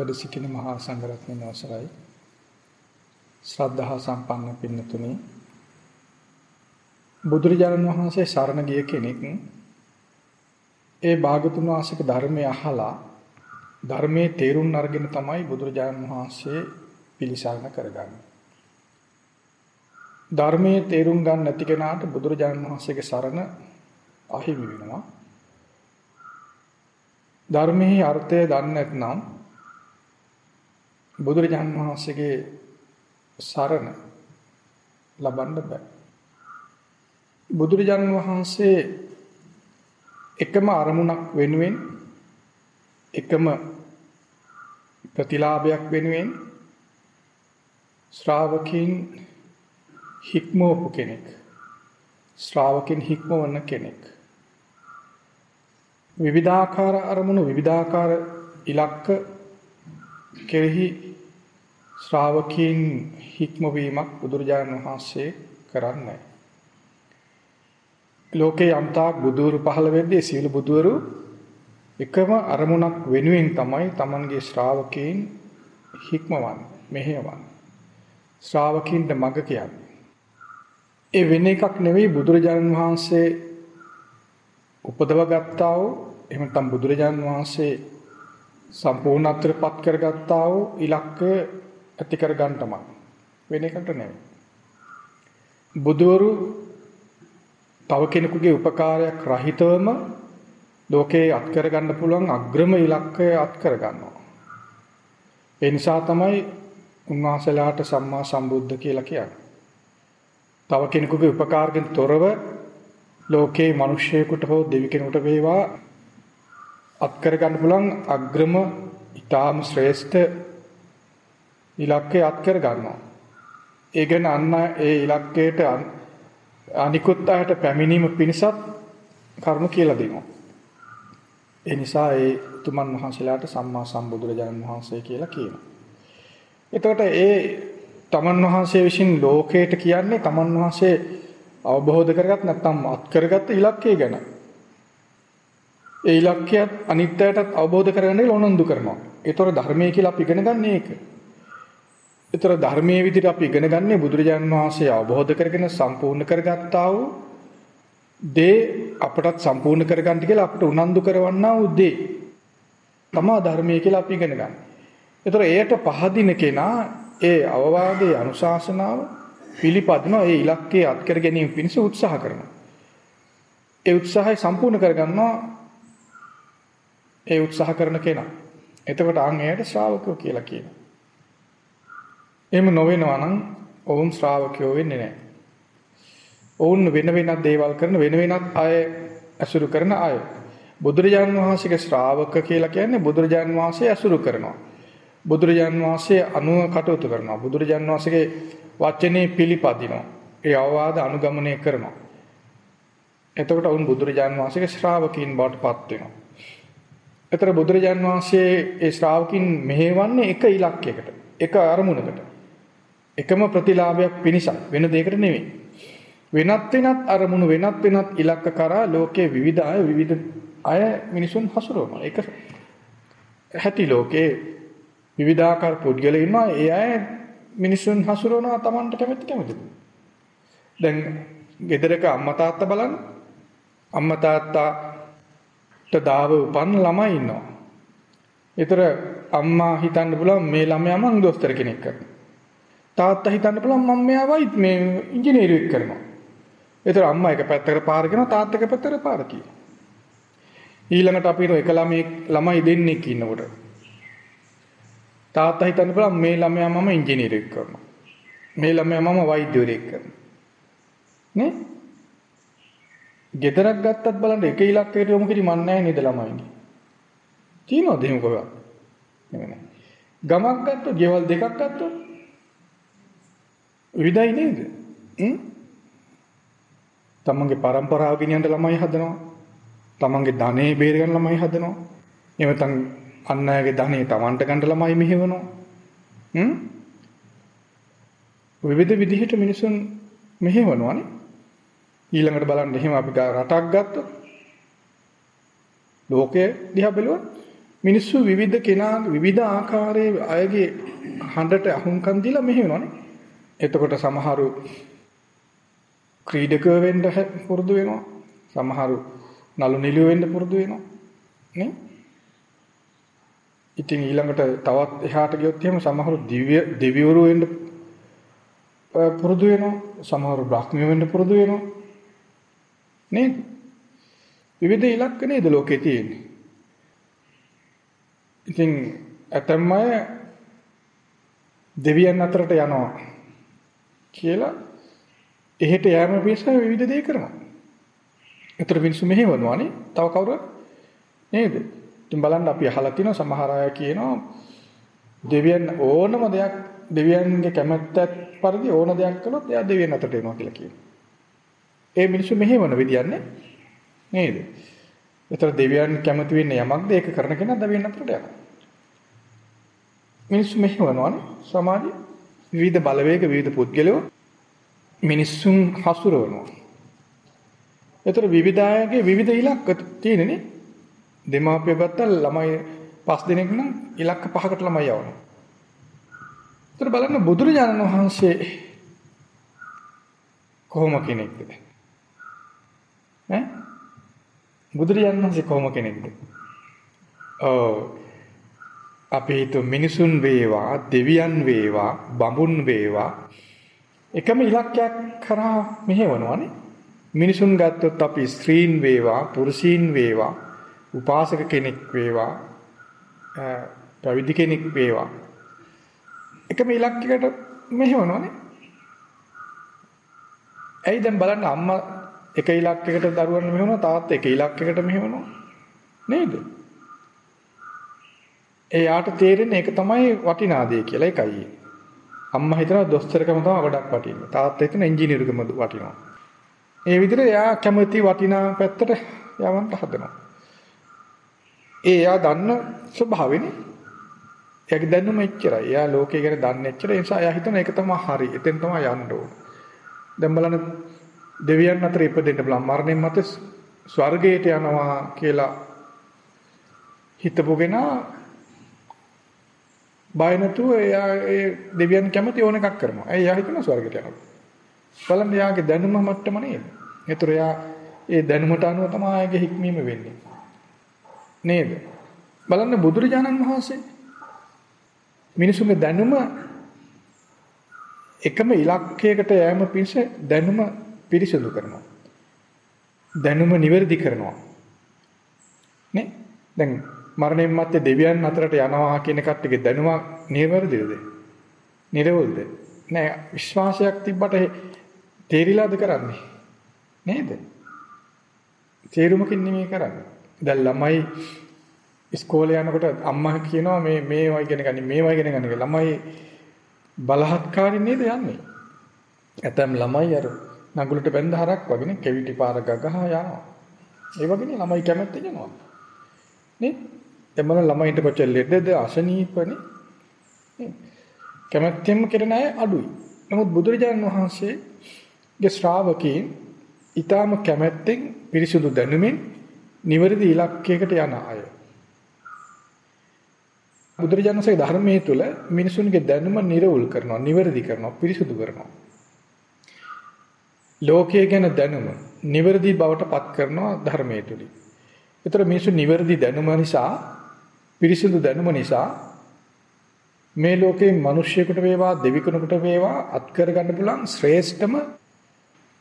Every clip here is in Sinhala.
වැඩ සිටින මහා සංඝරත්නයන් අවසරයි ශ්‍රද්ධහා සම්පන්න පින්නතුනි බුදුරජාණන් වහන්සේ සරණ ගිය කෙනෙක් ඒ භාගතුන් වහන්සේගේ ධර්මය අහලා ධර්මයේ තේරුම් අරගෙන තමයි බුදුරජාණන් වහන්සේ පිළිසරණ කරගන්නේ. ධර්මයේ තේරුම් ගන්න නැති කෙනාට බුදුරජාණන් වහන්සේගේ සරණ අහිමි වෙනවා. ධර්මයේ අර්ථය දන්නේ නැත්නම් බුදුරජාණන් වහන්සේගේ සරණ ලබන්න බෑ. බුදුරජාණන් වහන්සේ එකම අරමුණක් වෙනුවෙන් එකම ප්‍රතිලාභයක් වෙනුවෙන් ශ්‍රාවකින් හික්මවපු කෙනෙක් ශ්‍රාවකින් හික්මවන කෙනෙක් විවිධාකාර අරමුණු විවිධාකාර ඉලක්ක කෙරෙහි ශ්‍රාවකීන් හික්මවීමක් බුදුරජාණන් වහන්සේ කරන්නේ. ලෝකේ යම්තාක් බුදුරු පහළ වෙද්දී සීල බුදුරු එකම අරමුණක් වෙනුවෙන් තමයි Tamanගේ ශ්‍රාවකීන් හික්මවන්නේ මෙහෙයවන්නේ. ශ්‍රාවකීන්ට මඟ කියන්නේ. ඒ වෙන එකක් නෙවෙයි බුදුරජාණන් වහන්සේ උපදව ගත්තා වූ එහෙම නැත්නම් බුදුරජාණන් වහන්සේ සම්පූර්ණත්වයටපත් කරගත්තා වූ ඉලක්කය ඇති කර ගන්නටම වෙන එකට නෙවෙයි. බුදවරු තව කෙනෙකුගේ උපකාරයක් රහිතවම ලෝකේ අත් කර ගන්න පුළුවන් අග්‍රම ඉලක්කය අත් කර ගන්නවා. ඒ නිසා තමයි උන්වහන්සේලාට සම්මා සම්බුද්ධ කියලා කියන්නේ. තව කෙනෙකුගේ උපකාරකින් තොරව ලෝකේ මිනිස්සෙකුට හෝ දෙවි කෙනෙකුට වේවා අත් කර ගන්න පුළුවන් අග්‍රම ඊටාම ශ්‍රේෂ්ඨ ඉලක්කය අත් කර ගන්නවා. ඒ ගැන අන්න ඒ ඉලක්කයට අනිකුත් අයට පැමිණීම පිණිසත් කරුණු කියලා දෙනවා. ඒ නිසා ඒ තුමන් වහන්සේලාට සම්මා සම්බුදුරජාණන් වහන්සේ කියලා කියනවා. එතකොට ඒ තමන් වහන්සේ විසින් ලෝකයට කියන්නේ තමන් වහන්සේ අවබෝධ කරගත් නැත්නම් අත් කරගත් ඉලක්කය ගැන. ඒ ඉලක්කයත් අනිත්‍යයටත් අවබෝධ කරගන්න ඕනඳු කරනවා. ඒතර ධර්මයේ කියලා අපි ඉගෙන ගන්න ඒක. ඒතර ධර්මයේ විදිහට අපි ඉගෙන ගන්නේ බුදුරජාණන් වහන්සේ අවබෝධ කරගෙන සම්පූර්ණ කරගත්තා වූ දේ අපටත් සම්පූර්ණ කරගන්න කියලා අපිට උනන්දු කරවන්නා වූ දේ තමා ධර්මයේ කියලා අපි ඉගෙන ගන්න. ඒතර එයට පහදින කෙනා ඒ අවවාදයේ අනුශාසනාව පිළිපදිනවා ඒ ඉලක්කයේ අත්කර ගැනීම පිණිස උත්සාහ කරනවා. ඒ උත්සාහය සම්පූර්ණ කරගන්නවා ඒ උත්සාහ කරන කෙනා. එතකොට අන් එයට ශ්‍රාවකයෝ කියලා කියනවා. එහෙම නොවෙනවා නම් ඔවුන් ශ්‍රාවකයෝ වෙන්නේ නැහැ. ඔවුන් වෙන වෙනත් දේවල් කරන වෙන වෙනත් අය ඇසුරු කරන අය. බුදුරජාන් වහන්සේගේ ශ්‍රාවක කියලා කියන්නේ බුදුරජාන් වහන්සේ ඇසුරු කරනවා. බුදුරජාන් වහන්සේ අනුව කටයුතු කරනවා. බුදුරජාන් වහන්සේගේ වචනේ පිළිපදිනවා. ඒ අවවාද අනුගමනය කරනවා. එතකොට වුන් බුදුරජාන් වහන්සේගේ ශ්‍රාවකීන් බවට පත් වෙනවා. එතර බුදුරජාන් වහන්සේ ඒ ශ්‍රාවකින් මෙහෙවන්නේ එක ඉලක්කයකට, එක අරමුණකට. එකම ප්‍රතිලාභයක් පිණිසක් වෙන දෙයකට නෙවෙයි. වෙනත් වෙනත් අරමුණු වෙනත් වෙනත් ඉලක්ක කරා ලෝකයේ විවිධ අය විවිධ අය මිනිසුන් හසුරුවනවා. ඒක හැටි ලෝකේ විවිධාකාර පුද්ගලයන් ඉන්නවා. ඒ අය මිනිසුන් හසුරවනවා Tamanට කැමති කැමති. දැන් ගෙදරක අම්මා තාත්තා බලන්න. අම්මා තාත්තාට දාව උපන් ළමයි ඉන්නවා. ඒතර අම්මා හිතන්න පුළුවන් මේ ළමයා මං දොස්තර කෙනෙක් කරනවා. තාත්තා හිතන්න පුළුවන් මම මෙයාවයි මේ ඉංජිනේරුවෙක් කරනවා. ඒතර අම්මා එක පැත්තකට පාර කරනවා තාත්තා එක පැත්තකට පාර කියනවා. ඊළඟට අපි එක ළමයි ළමයි දෙන්නෙක් ඉන්නකොට තාත්තා හිතන්න පුළුවන් මේ ළමයා මම ඉංජිනේරුවෙක් කරනවා. මේ ළමයා මම වෛද්‍යවරයෙක් කරනවා. නේ? ගෙදරක් ගත්තත් බලන්න එක ඉලක්කයකට යොමු කිරි මන් නැහැ නේද ළමයිනේ. තියනවද එහෙම කොහෙවත්? නෙමෙයි. ගමක් ගත්තොත්, ගෙවල් දෙකක් ගත්තොත් විවිධයි නේද? හ්ම්? තමන්ගේ પરම්පරාව ගෙනියන්න ළමයි හදනවා. තමන්ගේ ධනෙ බේර ගන්න ළමයි හදනවා. එහෙම නැත්නම් අන් අයගේ ධනෙ තමන්ට ගන්න ළමයි මෙහෙවනවා. හ්ම්? විවිධ විදිහට මිනිසුන් මෙහෙවනවානේ. ඊළඟට බලන්න එහෙම අපි රටක් ගත්තොත් ලෝකයේ දිහා බැලුවොත් මිනිස්සු විවිධ කෙනා විවිධ ආකාරයේ අයගේ හඬට අහුම්කම් දීලා මෙහෙවනවානේ. එතකොට සමහරු ක්‍රීඩකව වෙන්න පුරුදු වෙනවා. සමහරු නළු නිළිය වෙන්න පුරුදු වෙනවා. නේ? ඉතින් ඊළඟට තවත් එහාට ගියොත් එහෙම සමහරු දිව්‍ය දෙවිවරු වෙන්න පුරුදු වෙනවා. සමහරු බ්‍රහ්මිය වෙන්න පුරුදු වෙනවා. නේද? විවිධ ඉලක්ක නේද ලෝකේ තියෙන්නේ. ඉතින් ඇතැම් අය දෙවියන් අතරට යනවා කියලා එහෙට යෑම පිණිස විවිධ දේ කරනවා. ඒතර මිනිස්සු මෙහෙවනවානේ. තව කවුරුත් නේද? ඉතින් බලන්න අපි අහලා තියෙනවා සමහර අය කියනවා දෙවියන් ඕනම දෙයක් දෙවියන්ගේ කැමැත්තක් පරිදි ඕන දෙයක් කළොත් එයා දෙවියන් අතරට එනවා කියලා කියනවා. ඒ මිනිස්සු මෙහෙවන විදියන්නේ නේද? ඒතර දෙවියන් කැමති වෙන්නේ යමක්ද ඒක කරන කෙනා දෙවියන් අතරට යනවා. මිනිස්සු මෙහෙවනවානේ සමාජය විවිධ බලවේග විවිධ පුද්ගලයෝ මිනිස්සුන් හසුරවනවා. ඒතර විවිධ අයගේ විවිධ ඉලක්ක තියෙනනේ. දෙමාපිය ගත්තා ළමයි පස් දෙනෙක් නම් ඉලක්ක පහකට ළමයි යවනවා. ඒතර බලන්න බුදුරජාණන් වහන්සේ කොහොම කෙනෙක්ද? ඈ? බුදුරජාණන් වහන්සේ කොහොම කෙනෙක්ද? ඔව් අපි හිතුව මිනිසුන් වේවා දෙවියන් වේවා බඹුන් වේවා. එකම ඉලක්කයක් කරා මෙහෙවනවානේ. මිනිසුන් ගත්තොත් අපි ස්ත්‍රීන් වේවා පුරුෂීන් වේවා උපාසක කෙනෙක් වේවා පැවිදි කෙනෙක් වේවා. එකම ඉලක්කයකට මෙහෙවනවානේ. ඇයි දැන් බලන්න අම්මා එක ඉලක්කයකට දරුවන් මෙහෙවනවා තාත්තා එක ඉලක්කයකට මෙහෙවනවා? නේද? එයාට තේරෙන්නේ ඒක තමයි වටිනා දේ කියලා ඒකයි. අම්මා හිතනවා දොස්තරකම තමයි ගොඩක් වටින්නේ. තාත්තා හිතන ඉංජිනේරුකම වටිනවා. ඒ විදිහට එයා කැමති වටිනා පැත්තට යවන්න හදනවා. ඒ එයා දන්න ස්වභාවෙනේ. එයාගේ දැනුම එච්චරයි. එයා ලෝකේ ගැන දන්නේ එච්චර. ඒ නිසා එයා හිතන ඒක තමයි හරි. එතෙන් තමයි යන්න ඕන. දැන් බලන්න දෙවියන් අතර ඉපදෙන්න බලන්න මරණයන් මත ස්වර්ගයට යනවා කියලා හිතපොගෙන බය නැතුව එයා ඒ දෙවියන් කැමති ඕන එකක් කරනවා. ඇයි එයා හිතන ස්වර්ගයට යනවා. බලන්න එයාගේ දැනුම මට්ටම නේද? ඒතර එයා ඒ දැනුමට අනුව තමයි එයාගේ හික්මීම වෙන්නේ. නේද? බලන්න බුදුරජාණන් වහන්සේ මිනිසුන්ගේ දැනුම එකම ඉලක්කයකට යෑම පිණිස දැනුම පිරිසිදු කරනවා. දැනුම නිවැරදි කරනවා. නේ? දැන් මරණයන් මැත්තේ දෙවියන් අතරට යනවා කියන කට්ටියගේ දැනුමක් නිවැරදිද? නිර්වෘල්ද? නෑ විශ්වාසයක් තිබ්බට තේරිලාද කරන්නේ? නේද? තේරුමකින් නෙමෙයි කරන්නේ. දැන් ළමයි ඉස්කෝලේ යනකොට අම්මා කියනවා මේ මේවා ඉගෙන ගන්න මේවා ඉගෙන ගන්න කියලා. ළමයි බලහත්කාරින් නේද යන්නේ? ඇතම් ළමයි අර නගුලට බැඳ හරක් වගේ කෙවිටි පාර ගගහ යනවා. ඒ වගේනේ ළමයි කැමැත්තෙන් යනවා. නේ? එමන ළමයින්ට කොච්චර ලෙඩද අසනීපනේ කැමැත්තෙන්ම කරන අය අඩුයි. නමුත් බුදුරජාණන් වහන්සේගේ ශ්‍රාවකීන් ඊටාම කැමැත්තෙන් පිරිසුදු දැනුමින් නිවැරදි ඉලක්කයකට යන අය. බුදුරජාණන්සේ ධර්මයේ තුල මිනිසුන්ගේ දැනුම නිර්වුල් කරනවා, නිවැරදි කරනවා, පිරිසුදු කරනවා. ලෝකයේ ගැන දැනුම නිවැරදි බවට පත් කරනවා ධර්මයේ තුලින්. ඒතර මිනිසු නිවැරදි දැනුම නිසා පිරිසිදු දැනුම නිසා මේ ලෝකේ මිනිස්සුෙකුට වේවා දෙවිකුණුකට වේවා අත් කර ගන්න පුළුවන් ශ්‍රේෂ්ඨම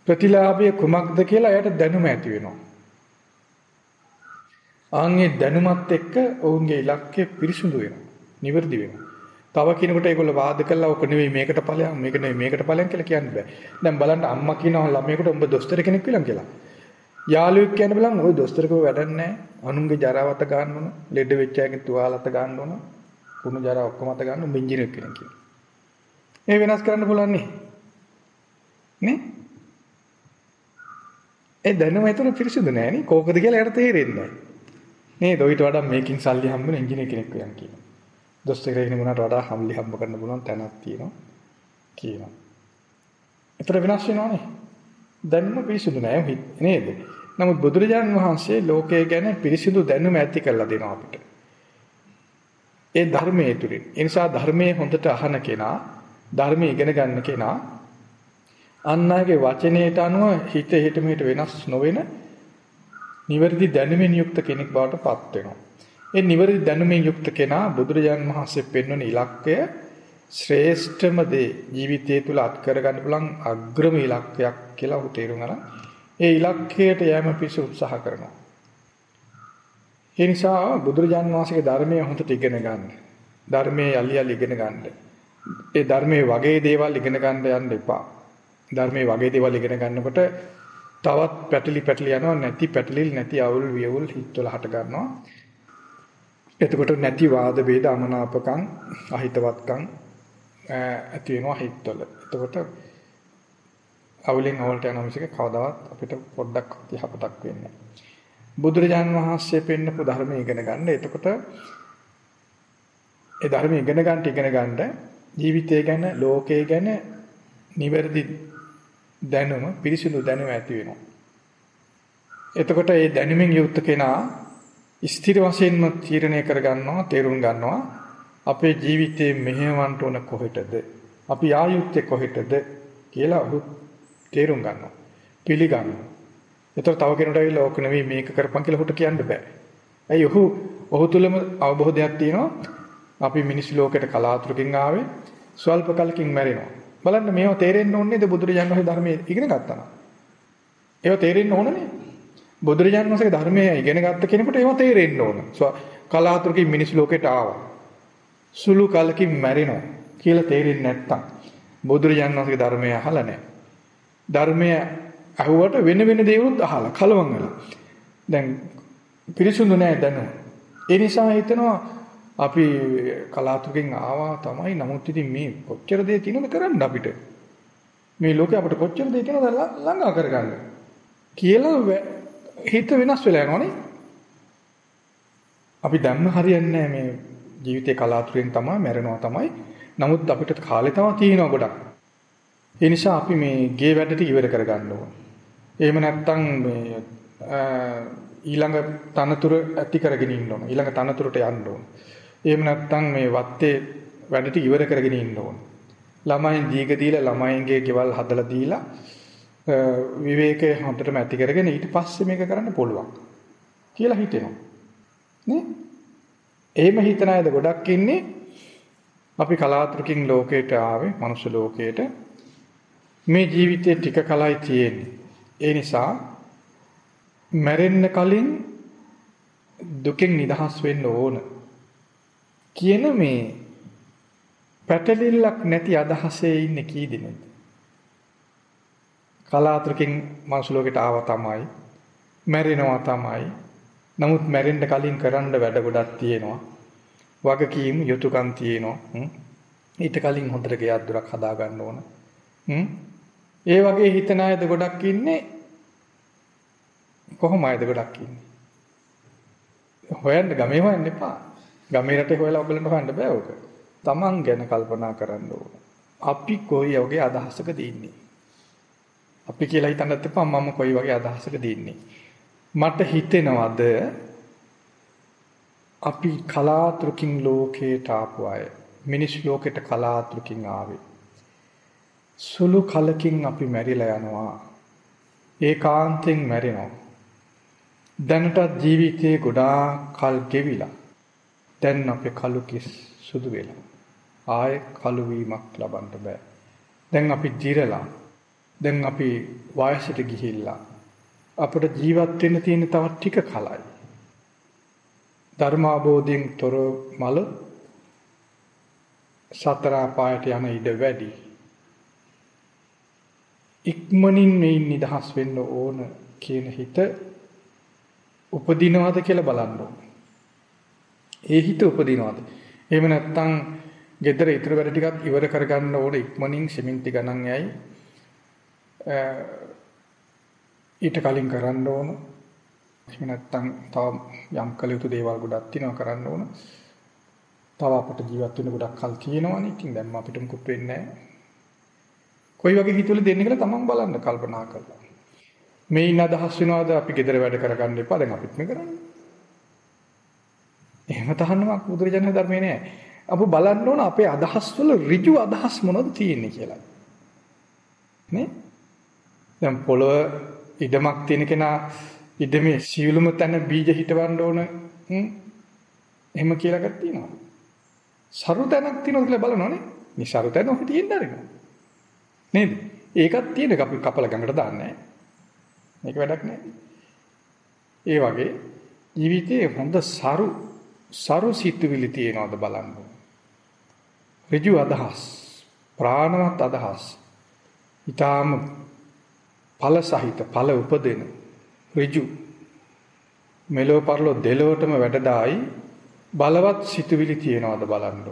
ප්‍රතිලාභය කුමක්ද කියලා එයාට දැනුම ඇති වෙනවා. ආන්ගේ දැනුමත් එක්ක ඔවුන්ගේ ඉලක්කය පිරිසුදු වෙනවා. නිවැරදි වෙනවා. තව කෙනෙකුට ඒගොල්ලෝ වාද කළා ඔක නෙවෙයි මේකට ඵලයන් මේක නෙවෙයි මේකට ඵලයන් කියලා කියන්න බෑ. දැන් බලන්න අම්මා කියනවා ළමයෙකුට උඹ දොස්තර කෙනෙක් විලන් කියලා. යාළුවෙක් කියන්න බලන්න ওই දොස්තරකව වැඩක් නැහැ. අනුන්ගේ ජරාවත ගන්න ඕන, ලෙඩ වෙච්ච අයගේ තුවාලත ගන්න ඕන, කුණු ජරා ඔක්කොම අත ගන්න බෙන්ජිනයක් කියන කී. ඒ වෙනස් කරන්න පුළුවන් නේ. නේ? ඒ දැනුම ඇතුළ පිරිසිදු නැහැ නේ. කෝකද කියලා එයාට තේරෙන්නේ නැහැ. නේද? ඊට වඩා මේකින් සල්ලි හම්බුන ඉංජිනේර කෙනෙක් වෙනවා කියනවා. දොස්තරේ කෙනෙකුට වඩා හම්ලි හම්බ කරන්න පුළුවන් තැනක් තියෙනවා කියනවා. ඒතර විනාශ වෙනවනේ. දැනුම පිරිසිදු නැහැ නේද? නමුත් බුදුරජාණන් වහන්සේ ලෝකය ගැන පිරිසිදු දැනුම ඇති කරලා දෙනවා අපිට. ඒ ධර්මයේ තුලින්. ඒ නිසා ධර්මයේ හොඳට අහන කෙනා, ධර්මයේ ඉගෙන ගන්න කෙනා අන්නගේ වචනයට අනුව හිත හිත මෙහෙට වෙනස් නොවන නිවැරදි දැනුමින් යුක්ත කෙනෙක් බවට පත් වෙනවා. ඒ නිවැරදි දැනුමින් යුක්ත කෙනා බුදුරජාන් වහන්සේ පෙන්වන ඉලක්කය ශ්‍රේෂ්ඨම දේ ජීවිතය තුළ අත් කරගන්න පුළුවන් අග්‍රම ඉලක්කයක් කියලා ඔහු තේරුම් අරන් ඒ ඉලක්කයට යෑම පිණිස උත්සාහ කරනවා. ඒ නිසා බුදුරජාන් වහන්සේගේ ධර්මය හොඳට ඉගෙන ගන්න. ධර්මයේ යලි යලි ඉගෙන ගන්න. ඒ ධර්මයේ වගේ දේවල් ඉගෙන ගන්න යන්න එපා. ධර්මයේ වගේ දේවල් ඉගෙන ගන්නකොට තවත් පැටලි පැටලි යනවා නැති පැටලි නැති අවුල් වියවුල් හිතවල හට ගන්නවා. එතකොට නැති වාද ભેද අමනාපකම් අහිතවත්කම් ඇති වෙනවා හිතවල. එතකොට අවුලෙන් අවුලට යන මිසක කවදාවත් අපිට පොඩ්ඩක් යහපතක් වෙන්නේ නැහැ. බුදුරජාන් වහන්සේ පෙන්නපු ධර්මය ඉගෙන ගන්න. එතකොට ඒ ධර්මය ඉගෙන ගන්නට ඉගෙන ගන්න ජීවිතය ගැන, ලෝකය ගැන නිවැරදි දැනුම, පිරිසිදු දැනුම ඇති වෙනවා. එතකොට මේ දැනුමින් යුක්ත කෙනා ස්ථිර වශයෙන්ම තීරණය කර ගන්නවා, තේරුම් ගන්නවා අපේ ජීවිතේ මෙහෙවන්න ඕන කොහෙටද? අපි ආයුත්තේ කොහෙටද කියලා ඔහු තේරුම් ගන්නවා. පිළිගන්නවා. ඒතර තව කෙනෙකුට ඇවිල්ලා ඕක නෙවෙයි මේක කරපන් කියලා ඔහුට කියන්න බෑ. ඇයි ඔහු ඔහු තුලම අවබෝධයක් තියෙනවා. අපි මිනිස් ලෝකෙට කලාතුරකින් ආවේ ස්වල්ප කලකින් මැරෙනවා. බලන්න මේව තේරෙන්න ඕනේද බුදුරජාණන් වහන්සේ ධර්මයේ ඉගෙන ගත්තා නම්. ඒව තේරෙන්න ඕනනේ. බුදුරජාණන් වහන්සේගේ ධර්මයේ ඉගෙන ගත්ත කෙනෙකුට ඒව තේරෙන්න ඕන. කලාතුරකින් මිනිස් ලෝකෙට ආවා. සුළු කලකින් මැරෙනවා කියලා තේරෙන්නේ නැත්තම් බුදුරජාණන් වහන්සේගේ ධර්මය අහලා නැහැ. ධර්මය අහුවට වෙන වෙන දේවලුත් අහලා කලවම් වෙලා. දැන් පිරිසුදු නැහැ දැනුම. ඒ නිසා හිතනවා අපි කලාතුරකින් ආවා තමයි නමුත් ඉතින් මේ කොච්චර දේ තියෙනවද කරන්න අපිට. මේ ලෝකේ අපිට කොච්චර දේ තියෙනවද ළඟා කරගන්න. කියලා හිත වෙනස් වෙලා යනවනේ. අපි දන්න හරියන්නේ මේ ජීවිතේ කලාතුරකින් තමයි මැරෙනවා තමයි. නමුත් අපිට කාලේ තව තියෙනවා ගොඩක්. ඒ නිසා අපි මේ ගේ වැඩ ටික ඉවර කරගන්න ඕන. එහෙම නැත්නම් මේ ඊළඟ තනතුර ඇති කරගෙන ඉන්න ඕන. ඊළඟ තනතුරට යන්න ඕන. එහෙම නැත්නම් මේ වත්තේ වැඩ ටික ඉවර කරගෙන ඉන්න ඕන. ළමයින් දීග දීලා ළමයින්ගේ ගෙවල් හදලා දීලා විවේකයේ හොඳටම ඇති කරගෙන ඊට පස්සේ මේක කරන්න පුළුවන් කියලා හිතෙනවා. නේ? එහෙම හිතන අයද ගොඩක් ඉන්නේ අපි කලාතුරකින් ලෝකයට ආවේ, මනුෂ්‍ය ලෝකයට. මේ ජීවිතේ ටික කලයි තියෙන්නේ. ඒ නිසා මැරෙන්න කලින් දුකෙන් නිදහස් වෙන්න ඕන කියන මේ පැටලිල්ලක් නැති අදහසේ ඉන්නේ කී දෙනෙක්ද කලාතුරකින් මනුස්ස ලෝකෙට ආවා තමයි මැරෙනවා තමයි. නමුත් මැරෙන්න කලින් කරන්න වැඩ ගොඩක් තියෙනවා. වගකීම් යුතුයකම් තියෙනවා. ඊට කලින් හොඳට ගෙයක් දොරක් හදා ගන්න ඕන ඒ වගේ හිතන අයද ගොඩක් ඉන්නේ කොහොම අයද ගොඩක් ඉන්නේ? හොයන්න ගමේ හොයන්න එපා. ගමේ රටේ හොයලා ඔයගලන්ට හොයන්න බෑ ඕක. Taman ගැන කල්පනා කරන්න ඕන. අපි කොයි වගේ අදහසකද ඉන්නේ? අපි කියලා හිතන්නත් එපා මම කොයි වගේ අදහසකද ඉන්නේ. මට හිතෙනවද අපි කලාතුරකින් ලෝකයට ආපු අය මිනිස් ලෝකෙට කලාතුරකින් ආවේ සුළු කලකින් අපි මැරිලා යනවා. ඒකාන්තයෙන් මැරෙනවා. දැනටත් ජීවිතේ ගොඩාක් කල් ගෙවිලා. දැන් අපේ කලු කිස් සුදු වෙලා. ආයේ කලු වීමක් ලබන්න බෑ. දැන් අපි දිරලා. දැන් අපි වයසට ගිහිල්ලා. අපිට ජීවත් වෙන්න තියෙන තව ටික කලයි. ධර්මාබෝධයෙන් තොර මල සතර පායට යන ඉඩ වැඩි. ඉක්මනින් මේ නිදහස් වෙන්න ඕන කියන හිත උපදිනවද කියලා බලන්න ඕනේ. ඒ හිත උපදිනවද? එහෙම නැත්නම් gedara ඉතුරු වැඩ ටිකක් ඉවර කරගන්න ඕන ඉක්මනින් සිමෙන්ති ගණන් යයි. ඊට කලින් කරන්න ඕන. එහෙම නැත්නම් තව යම් කළ යුතු දේවල් ගොඩක් තියෙනවා කරන්න ඕන. තව අපිට ජීවත් වෙන්න ගොඩක් කල් තියෙනවනේ. ඉතින් දැන් අපිට මුකුත් වෙන්නේ නැහැ. කොයි වගේ හිතුවල දෙන්නේ කියලා තමන් බලන්න කල්පනා කරලා. මේ ඉන්න අදහස් වෙනවාද අපි gedara වැඩ කරගන්න එපා දැන් අපිත් මේ කරන්නේ. එහෙම තහන්නමක් බුදුරජාණන් ධර්මයේ නෑ. අපු බලන්න ඕන අපේ අදහස් වල ඍජු අදහස් මොනවද තියෙන්නේ කියලා. නේ? දැන් පොළොව ඉඩමක් තියෙන කෙනා ඉඩමේ සියලුම තැන බීජ හිටවන්න ඕන එහෙම කියලා එකක් තියෙනවා. සරු තැනක් තියෙනවා කියලා බලනවනේ. මේ සරු තැන ඔහි තියෙන්න ආරෙනවා. නේද? ඒකක් තියෙන එක අපි කපල ගඟට දාන්නේ මේක වැඩක් නෑ. ඒ වගේ ජීවිතයේ හොඳ සරු සරු සිතුවිලි තියනවාද බලන්න. ඍජු අදහස්, ප්‍රාණවත් අදහස්. ඊටාම ඵල සහිත ඵල උපදින ඍජු මෙලෝ පරලෝ දෙලොවටම වැඩදායි බලවත් සිතුවිලි තියනවාද බලන්න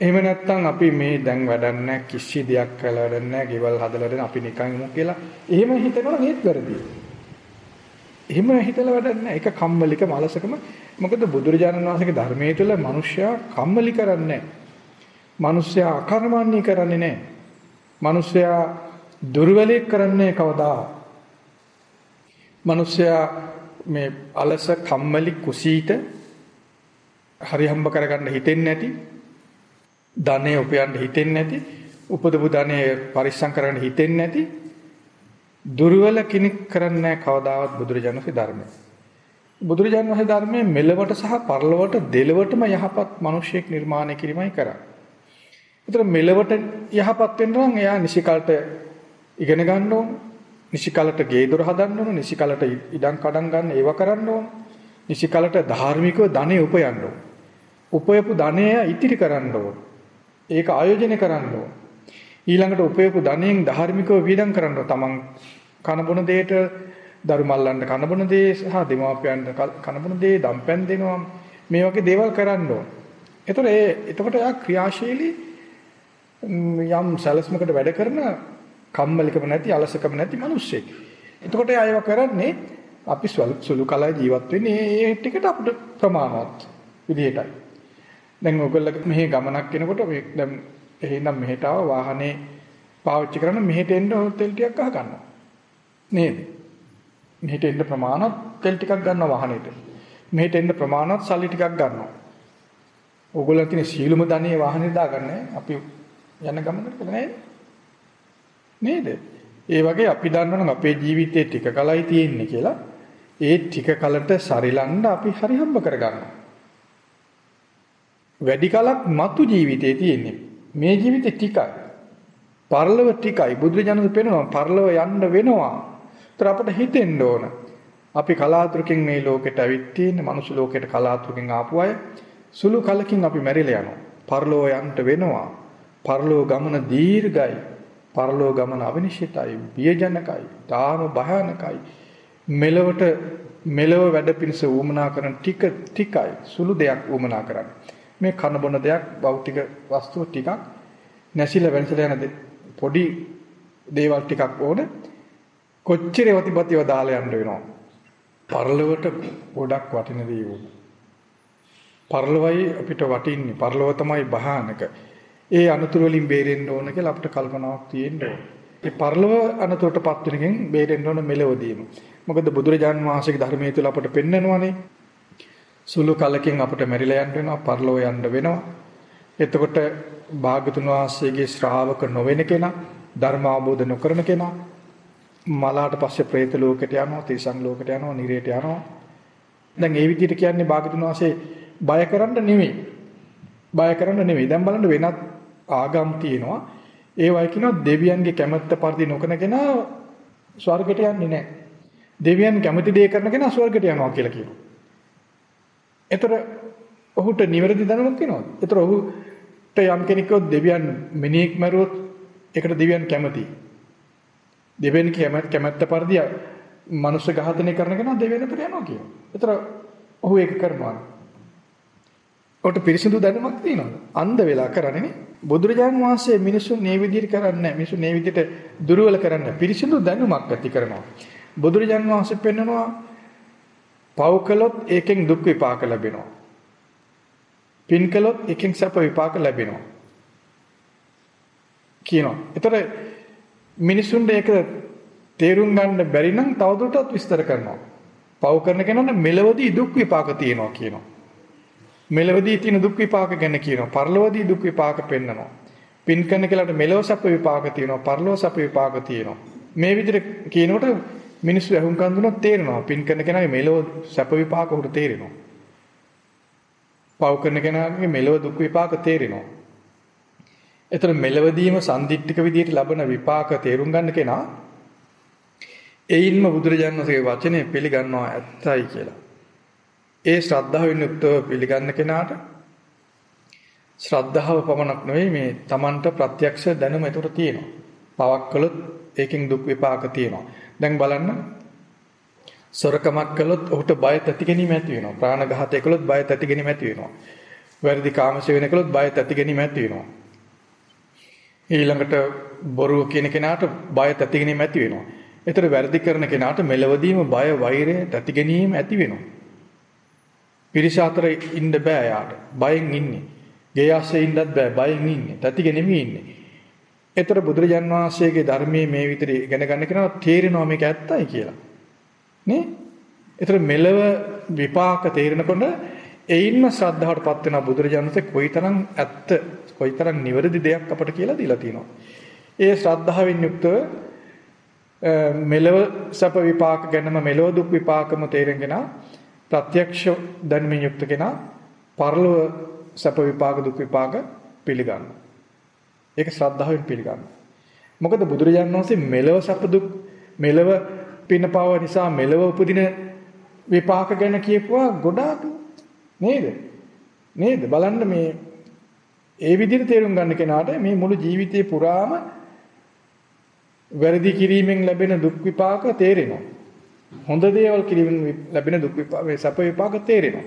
එහෙම නැත්නම් අපි මේ දැන් වැඩක් කිසි දෙයක් කරලා වැඩක් නැහැ, ගෙවල් හදලා දෙන්න අපි නිකන් ඉමු කියලා. එහෙම හිතනවා නේත් වැරදි. එහෙම හිතලා වැඩක් නැහැ. ඒක කම්මැලික මලසකම. මොකද බුදුරජාණන් වහන්සේගේ ධර්මයේ තුල මිනිස්සයා කම්මැලි කරන්නේ නැහැ. මිනිස්සයා අකර්මණ්‍ය කරන්නේ නැහැ. මිනිස්සයා දුර්වලයක් කරන්නේ කවදා. මිනිස්සයා මේ අලස කම්මැලි කුසීත හරි හම්බ කරගන්න හිතෙන්නේ නැති ධනෙ උපයන්න හිතෙන්නේ නැති උපදපු ධනෙ පරිස්සම් කරගන්න හිතෙන්නේ නැති දුර්වල කෙනෙක් කරන්නේ කවදාවත් බුදුරජාණන්ගේ ධර්මය. බුදුරජාණන්ගේ ධර්මයේ මෙලවට සහ පරලවට දෙලවටම යහපත් මිනිසෙක් නිර්මාණය කිරීමයි කරන්නේ. ඒතර මෙලවට යහපත් වෙන්න නම් එයා නිසිකල්ට ඉගෙන ගන්න ඕන. නිසිකලට ගේ දොර හදන්න ඕන. නිසිකලට ඉඩම් කඩම් ගන්න ඒව කරන්න ඕන. නිසිකලට ධාර්මිකව ධනෙ උපයන්න ඕන. උපයපු ධනය ඉතිරි කරන්න ඕන. ඒක ආයෝජනය කරන්න ඕන. ඊළඟට උපයපු ධනයෙන් ධාර්මිකව වියදම් කරන්න ඕන. තමන් කන බොන දෙයට දරු මල්ලන්ට කන බොන දේ සහ දෙමාපියන්ට කන බොන දේ දම්පැන් දෙනවා. මේ වගේ දේවල් කරන්න ඕන. එතකොට ඒ එතකොට එයා ක්‍රියාශීලී යම් සැලස්මකට වැඩ කරන කම්මැලිකම නැති අලසකම නැති මිනිස්සෙක්. එතකොට අයව කරන්නේ අපි සුළු කලයි ජීවත් වෙන්නේ ඒ ටිකට අපිට ප්‍රමාණවත් විදිහටයි. දැන් ඔයගොල්ලෝ මෙහි ගමනක් එනකොට දැන් එහෙනම් මෙහෙට ආව වාහනේ පාවිච්චි කරන මෙහෙට එන්න තෙල් ටිකක් අහ ගන්නවා. නේද? මෙහෙට එන්න ප්‍රමාණවත් තෙල් ටිකක් ගන්නවා වාහනේට. මෙහෙට එන්න ප්‍රමාණවත් සල්ලි ටිකක් ගන්නවා. ඕගොල්ලෝ තියෙන සීලුම ධනිය වාහනේ දාගන්නේ අපි යන ගමනකට නේද? නේද? ඒ වගේ අපි දන්නවනම් අපේ ජීවිතේ ටික කලයි තියෙන්නේ කියලා ඒ ටික කලට සරිලන්න අපි හරි හම්බ කරගන්නවා. වැඩි කලක් මතු ජීවිතේ තියෙන්නේ. මේ ජීවිතේ ටිකයි. පරලොව ටිකයි. බුදුරජාණන් පෙන්වනවා පරලොව යන්න වෙනවා. ඒතර අපිට හිතෙන්න ඕන. අපි කලාතුරකින් මේ ලෝකෙට ඇවිත් තියෙන මනුස්ස ලෝකෙට කලාතුරකින් ආපු අය සුළු කලකින් අපි මැරිලා යනවා. පරලොව යන්න වෙනවා. පරලොව ගමන දීර්ඝයි. පරලෝ ගමන අවිනිශ්චිතයි, බියජනකයි, තාම භයානකයි. මෙලවට මෙලව වැඩ පිණිස ඌමනා කරන ටික ටිකයි සුළු දෙයක් ඌමනා කරන්නේ. මේ කන බොන දෙයක් භෞතික වස්තු ටිකක් නැසිලා වෙනසලා යන පොඩි දේවල් ටිකක් ඕන කොච්චර වතිපතිව දාලා යන්න වෙනවා. පරලොවට ගොඩක් වටින දේ වුණ. පරලොවයි අපිට වටින්නේ. පරලොව තමයි භයානක. ඒ අනතුරු වලින් බේරෙන්න ඕන කියලා අපිට කල්පනාවක් තියෙන්න ඕන. ඒ පරලොව අනතුරටපත් වෙනකන් බේරෙන්න ඕන මෙලවදීම. මොකද බුදුරජාන් වහන්සේගේ ධර්මයේ තුල අපට පෙන්නනවානේ. සුළු කලකින් අපට මැරිලා යන්න වෙනවා, පරලොව යන්න වෙනවා. එතකොට භාගතුන් වහන්සේගේ ශ්‍රාවක නොවන කෙනා, ධර්ම අවබෝධ නොකරන කෙනා මලාට පස්සේ പ്രേත ලෝකයට යනවා, තිරිසන් ලෝකයට යනවා, නිරේට යනවා. දැන් ඒ විදිහට කියන්නේ භාගතුන් වහන්සේ බය කරන්න නෙමෙයි. බය කරන්න නෙමෙයි. දැන් බලන්න වෙනත් ආගම් තියෙනවා. ඒවයි කියනවා දෙවියන්ගේ කැමැත්ත පරිදි නොකන කෙනා ස්වර්ගයට යන්නේ නැහැ. දෙවියන් කැමති දේ කරන කෙනා ස්වර්ගයට යනවා කියලා කියනවා. ඒතර ඔහුට නිවැරදි දැනුමක් වෙනවද? ඒතර ඔහුට යම් කෙනෙක්ව දෙවියන් මිනිහෙක් මරුවොත් ඒකට දෙවියන් කැමති. දෙවියන් කැමැත්ත පරිදි මනුෂ්‍ය ඝාතනය කරන කෙනා දෙවියන්ට යනවා කියනවා. ඒතර ඔහු ඒක කරනවා. ඔට පිරිසිදු දැනුමක් තියෙනවද? අන්ධ වෙලා කරන්නේ නේ. බුදුරජාන් වහන්සේ මිනිසුන් මේ විදිහට කරන්නේ මිනිසුන් මේ විදිහට දුර්වල කරන්නේ පිරිසිදු දැනුමක් ඇති කරනවා. බුදුරජාන් වහන්සේ පෙන්නනවා පව් කළොත් ඒකෙන් දුක් විපාක ලැබෙනවා. පින් කළොත් ඒකෙන් සැප විපාක ලැබෙනවා. කියනවා. ඒතර මිනිසුන්ට ඒක තේරුම් ගන්න බැරි නම් තවදුරටත් විස්තර කරනවා. පව් කරන කෙනාට මෙලවදී දුක් විපාක තියෙනවා කියනවා. මෙලවදී තියෙන දුක් විපාක ගැන කියනවා. පරලොවදී දුක් විපාක පෙන්නනවා. පින් කරන කෙනාට මෙලව සැප විපාක තියෙනවා. පරලොව සැප විපාක තියෙනවා. මේ විදිහට කියනකොට මිනිස්සු අහුම්කන් දුනොත් තේරෙනවා. පින් කරන කෙනාගේ මෙලව සැප විපාක උඩ තේරෙනවා. පව් කරන කෙනාගේ මෙලව දුක් විපාක තේරෙනවා. එතන මෙලවදීම සම්දිට්ඨික විදියට ලබන විපාක තේරුම් ගන්න කෙනා එයින්ම බුදුරජාණන් වහන්සේගේ වචනේ පිළිගන්නවා ඇත්තයි කියලා. ඒ ශ්‍රද්ධාවෙන් යුක්තව පිළිගන්න කෙනාට ශ්‍රද්ධාව පමණක් නෙවෙයි මේ Tamanට ප්‍රත්‍යක්ෂ දැනුම ඒතර තියෙනවා. පවක් කළොත් ඒකෙන් දුක් විපාක තියෙනවා. දැන් බලන්න සොරකමක් කළොත් ඔහුට බය තැති ගැනීම ඇති වෙනවා. ප්‍රාණඝාතය කළොත් බය තැති ගැනීම ඇති වෙනවා. වැරදි කාමසේවන කළොත් බය තැති ගැනීම ඇති වෙනවා. ඊළඟට බොරුව කියන කෙනාට බය තැති ගැනීම ඇති වෙනවා. ඒතර වැරදි කරන කෙනාට මෙලවදීම බය වෛරය තැති ගැනීම ඇති වෙනවා. පිරිස අතර ඉන්න බෑ යාට. බයෙන් ඉන්නේ. ගේ ආසේ ඉන්නත් බෑ බයෙන් ඉන්නේ. තැති ගැනීම ඉන්නේ. ඒතර බුදුරජාන් වහන්සේගේ ධර්මයේ මේ විතරේ ඉගෙන ගන්න කෙනා තේරෙනවා මේක ඇත්තයි කියලා. නේ? ඒතර මෙලව විපාක තේරෙනකොට එයින්ම ශ්‍රද්ධාවටපත් වෙන බුදුරජාණන් වහන්සේ කොයිතරම් ඇත්ත කොයිතරම් නිවැරදි දෙයක් අපට කියලා දීලා තියෙනවා. ඒ ශ්‍රද්ධාවෙන් යුක්තව මෙලව සැප විපාක ගැනම මෙලව දුක් විපාකම තේරෙගෙන ප්‍රත්‍යක්ෂ ධර්මයෙන් යුක්ත කෙනා පරලොව සැප විපාක දුක් විපාක පිළිගන්න. ඒක ශ්‍රද්ධාවෙන් පිළිගන්න. මොකද බුදුරජාණන් වහන්සේ මෙලව සැප දුක් මෙලව පිනපව නිසා මෙලව උපදින විපාක ගැන කියපුවා ගොඩාක් නේද? නේද? බලන්න මේ ඒ විදිහට තේරුම් ගන්න කෙනාට මේ මුළු ජීවිතේ පුරාම වැරදි කිරීමෙන් ලැබෙන දුක් විපාක තේරෙනවා. හොඳ දේවල් කිරීමෙන් ලැබෙන දුක් විපාක සැප විපාක තේරෙනවා.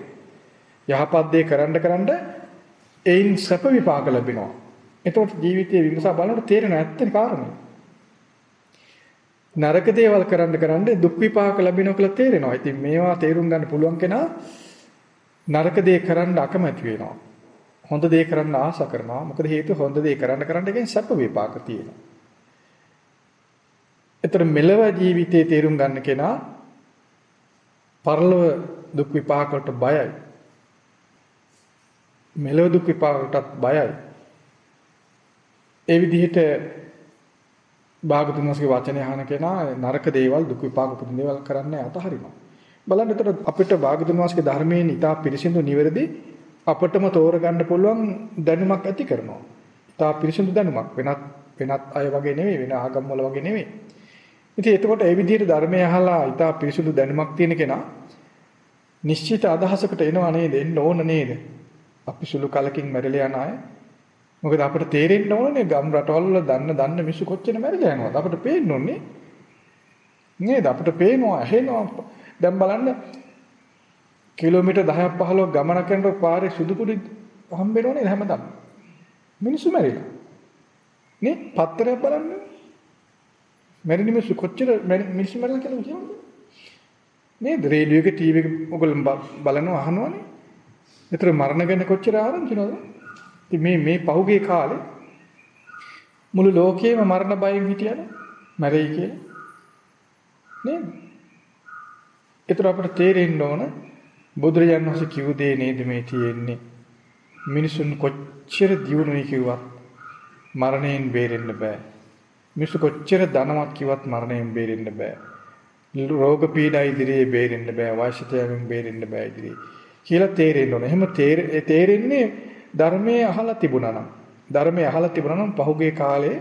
යහපත් දේ කරන්න කරන්න ඒයින් සැප විපාක ලැබෙනවා. එතකොට ජීවිතයේ විමසා බලනකොට තේරෙන ඇත්තනේ කාරණේ. නරක දේවල් කරන්න කරන්න දුක් විපාක ලැබෙනවා කියලා තේරෙනවා. ඉතින් මේවා තේරුම් ගන්න පුළුවන් කෙනා නරක දේ කරන්න අකමැති වෙනවා. හොඳ දේ කරන්න ආස කරනවා. මොකද හේතුව හොඳ දේ කරන්න කරන්න එකෙන් සැප විපාක තියෙනවා. එතකොට මෙලව ජීවිතේ තේරුම් ගන්න කෙනා පරලොව දුක් විපාක වලට බයයි. මෙලව දුක් විපාකටත් බයයි. ඒ විදිහට භාගතුන් වහන්සේගේ වචනේ අහන කෙනා නරක දේවල් දුක් විපාක උපදින දේවල් කරන්නේ අතහරිනවා. බලන්න එතකොට අපිට භාගතුන් වහන්සේගේ ධර්මයෙන් ඊටා පිරිසිදු නිවැරදි අපටම තෝරගන්න පුළුවන් දැනුමක් ඇති කරනවා. ඊටා පිරිසිදු දැනුමක් වෙනත් වෙනත් අය වගේ නෙවෙයි වෙන ආගම් වල වගේ නෙවෙයි. ඉතින් එතකොට ඒ විදිහට ධර්මය අහලා ඊටා පිරිසුදු දැනුමක් තියෙන කෙනා නිශ්චිත අදහසකට එනවා නේද? එන්න ඕන නේද? අපි සුළු කලකින් මැරෙලා යන අය. මොකද අපිට තේරෙන්න ඕනේ ගම් රටවල් වල දන්න දන්න මිනිස්සු කොච්චර මැරිලා යනවද? අපිට පේන්න ඕනේ. නේද? අපිට පේනවා, ඇහෙනවා. දැන් බලන්න කිලෝමීටර් 10ක් 15ක් ගමනක් යනකොට පාරේ සුදු කුඩි හම්බෙනවනේ හැමදාම. මිනිස්සු මැරිලා. නේ? පත්තරයක් බලන්න. මැරෙන මිනිස්සු කොච්චර මිනිස්සු මැරෙලා කියලා කියනවද? නේද? රේඩියෝ එකේ ටීවී එක ඔයගොල්ලෝ බලනවා අහනවනේ. ඒතර මරණ ගැන කොච්චර ආරංචිනවද? ඉතින් මේ මේ පහුගිය කාලේ මුළු ලෝකේම මරණ බයෙන් හිටියද? මැරෙයි කියලා. නේද? ඒතර අපිට තේරෙන්න ඕන බුදුරජාණන් වහන්සේ කිව් දේ නේද මේ තියෙන්නේ. මිනිසුන් කොච්චර දියුණුවයි කිව්වත් මරණයෙන් බේරෙන්න බෑ. මිනිස්සු කොච්චර ධනවත් කිව්වත් මරණයෙන් බේරෙන්න බෑ. රෝග පීඩා ඉදිරියේ බේරෙන්න බෑ. වයසට යමින් බේරෙන්න බෑ ඉදිරියේ. කියලා තේරෙන්න ඕනේ. එහෙම තේරෙන්නේ ධර්මයේ අහලා තිබුණා නම්. ධර්මයේ අහලා තිබුණා නම් පහුගිය කාලේ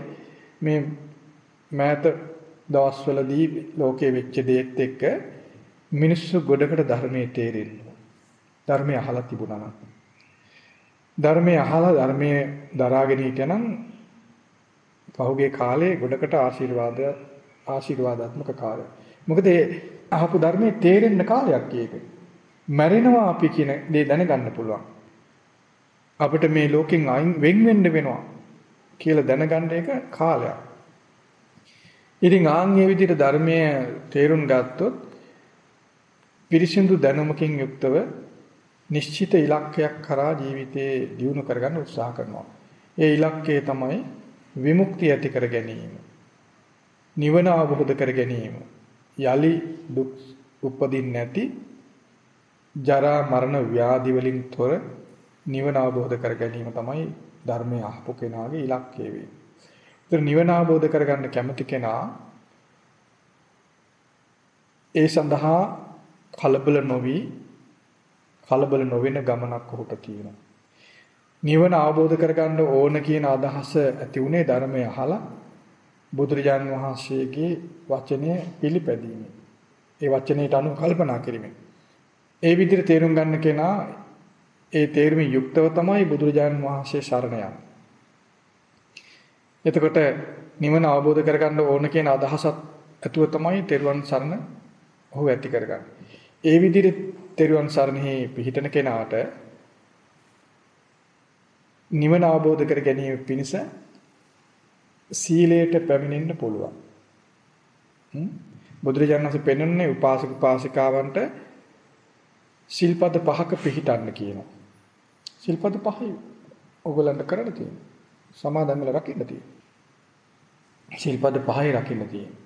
මේ මෑත දවස්වලදී ලෝකයේ වෙච්ච දේත් එක්ක මිනිස්සු ගොඩකට ධර්මයේ තේරෙන්නේ. ධර්මයේ අහලා තිබුණා නම්. ධර්මයේ අහලා ධර්මයේ දරාගෙන හිටියනම් පහුගිය කාලේ ගොඩකට ආශිර්වාද ආශිර්වාදාත්මක කාලයක්. මොකද ඒ අහපු ධර්මයේ තේරෙන්න කාලයක් ඒක. මැරෙනවා අපි කියන දේ දැනගන්න පුළුවන්. අපිට මේ ලෝකෙන් අයින් වෙන් වෙන්න වෙනවා කියලා දැනගන්න එක කාලයක්. ඉතින් ආන් මේ විදිහට ධර්මයේ තේරුම් ගත්තොත් පිරිසිදු දැනුමකින් යුක්තව නිශ්චිත ඉලක්කයක් කරා ජීවිතේ දියුණු කරගන්න උත්සාහ කරනවා. ඒ ඉලක්කය තමයි විමුක්තිය ඇති කර ගැනීම නිවන අවබෝධ කර ගැනීම යලි දුක් උපදින්නේ නැති ජරා මරණ ව්‍යාධි වලින් තොර නිවන අවබෝධ කර ගැනීම තමයි ධර්මයේ අහපු කෙනාගේ ඉලක්කය වෙන්නේ. ඒතර නිවන අවබෝධ කරගන්න කැමති කෙනා ඒ සඳහා කලබල නොවි කලබල නොවෙන ගමනක් ඔහුට තියෙනවා. නිවන අවබෝධ කරගන්න ඕන කියන අදහස ඇති උනේ ධර්මය අහලා බුදුරජාන් වහන්සේගේ වචනය පිළිපැදීමෙන්. ඒ වචනයට අනුව කල්පනා කිරීමෙන්. ඒ විදිහට තේරුම් ගන්න කෙනා ඒ තේරුම යුක්තව තමයි බුදුරජාණන් වහන්සේ සරණ එතකොට නිවන අවබෝධ කරගන්න ඕන කියන අදහසත් ඇතුව තමයි තෙරුවන් සරණ ඔහු ඇති කරගන්නේ. ඒ විදිහට තෙරුවන් සරණෙහි පිහිටන කෙනාට නිවන අවබෝධ කර ගැනීම පිණිස සීලයට පැමිණෙන්න පුළුවන්. බුදුරජාණන් වහන්සේ පෙන්වන්නේ උපාසක උපාසිකාවන්ට සිල්පද පහක පිහිටන්න කියනවා. සිල්පද පහයි ඕගලන්ට කරන්න තියෙනවා. සමාදන් වෙලා රකින්න තියෙනවා. සිල්පද පහයි රකින්න තියෙනවා.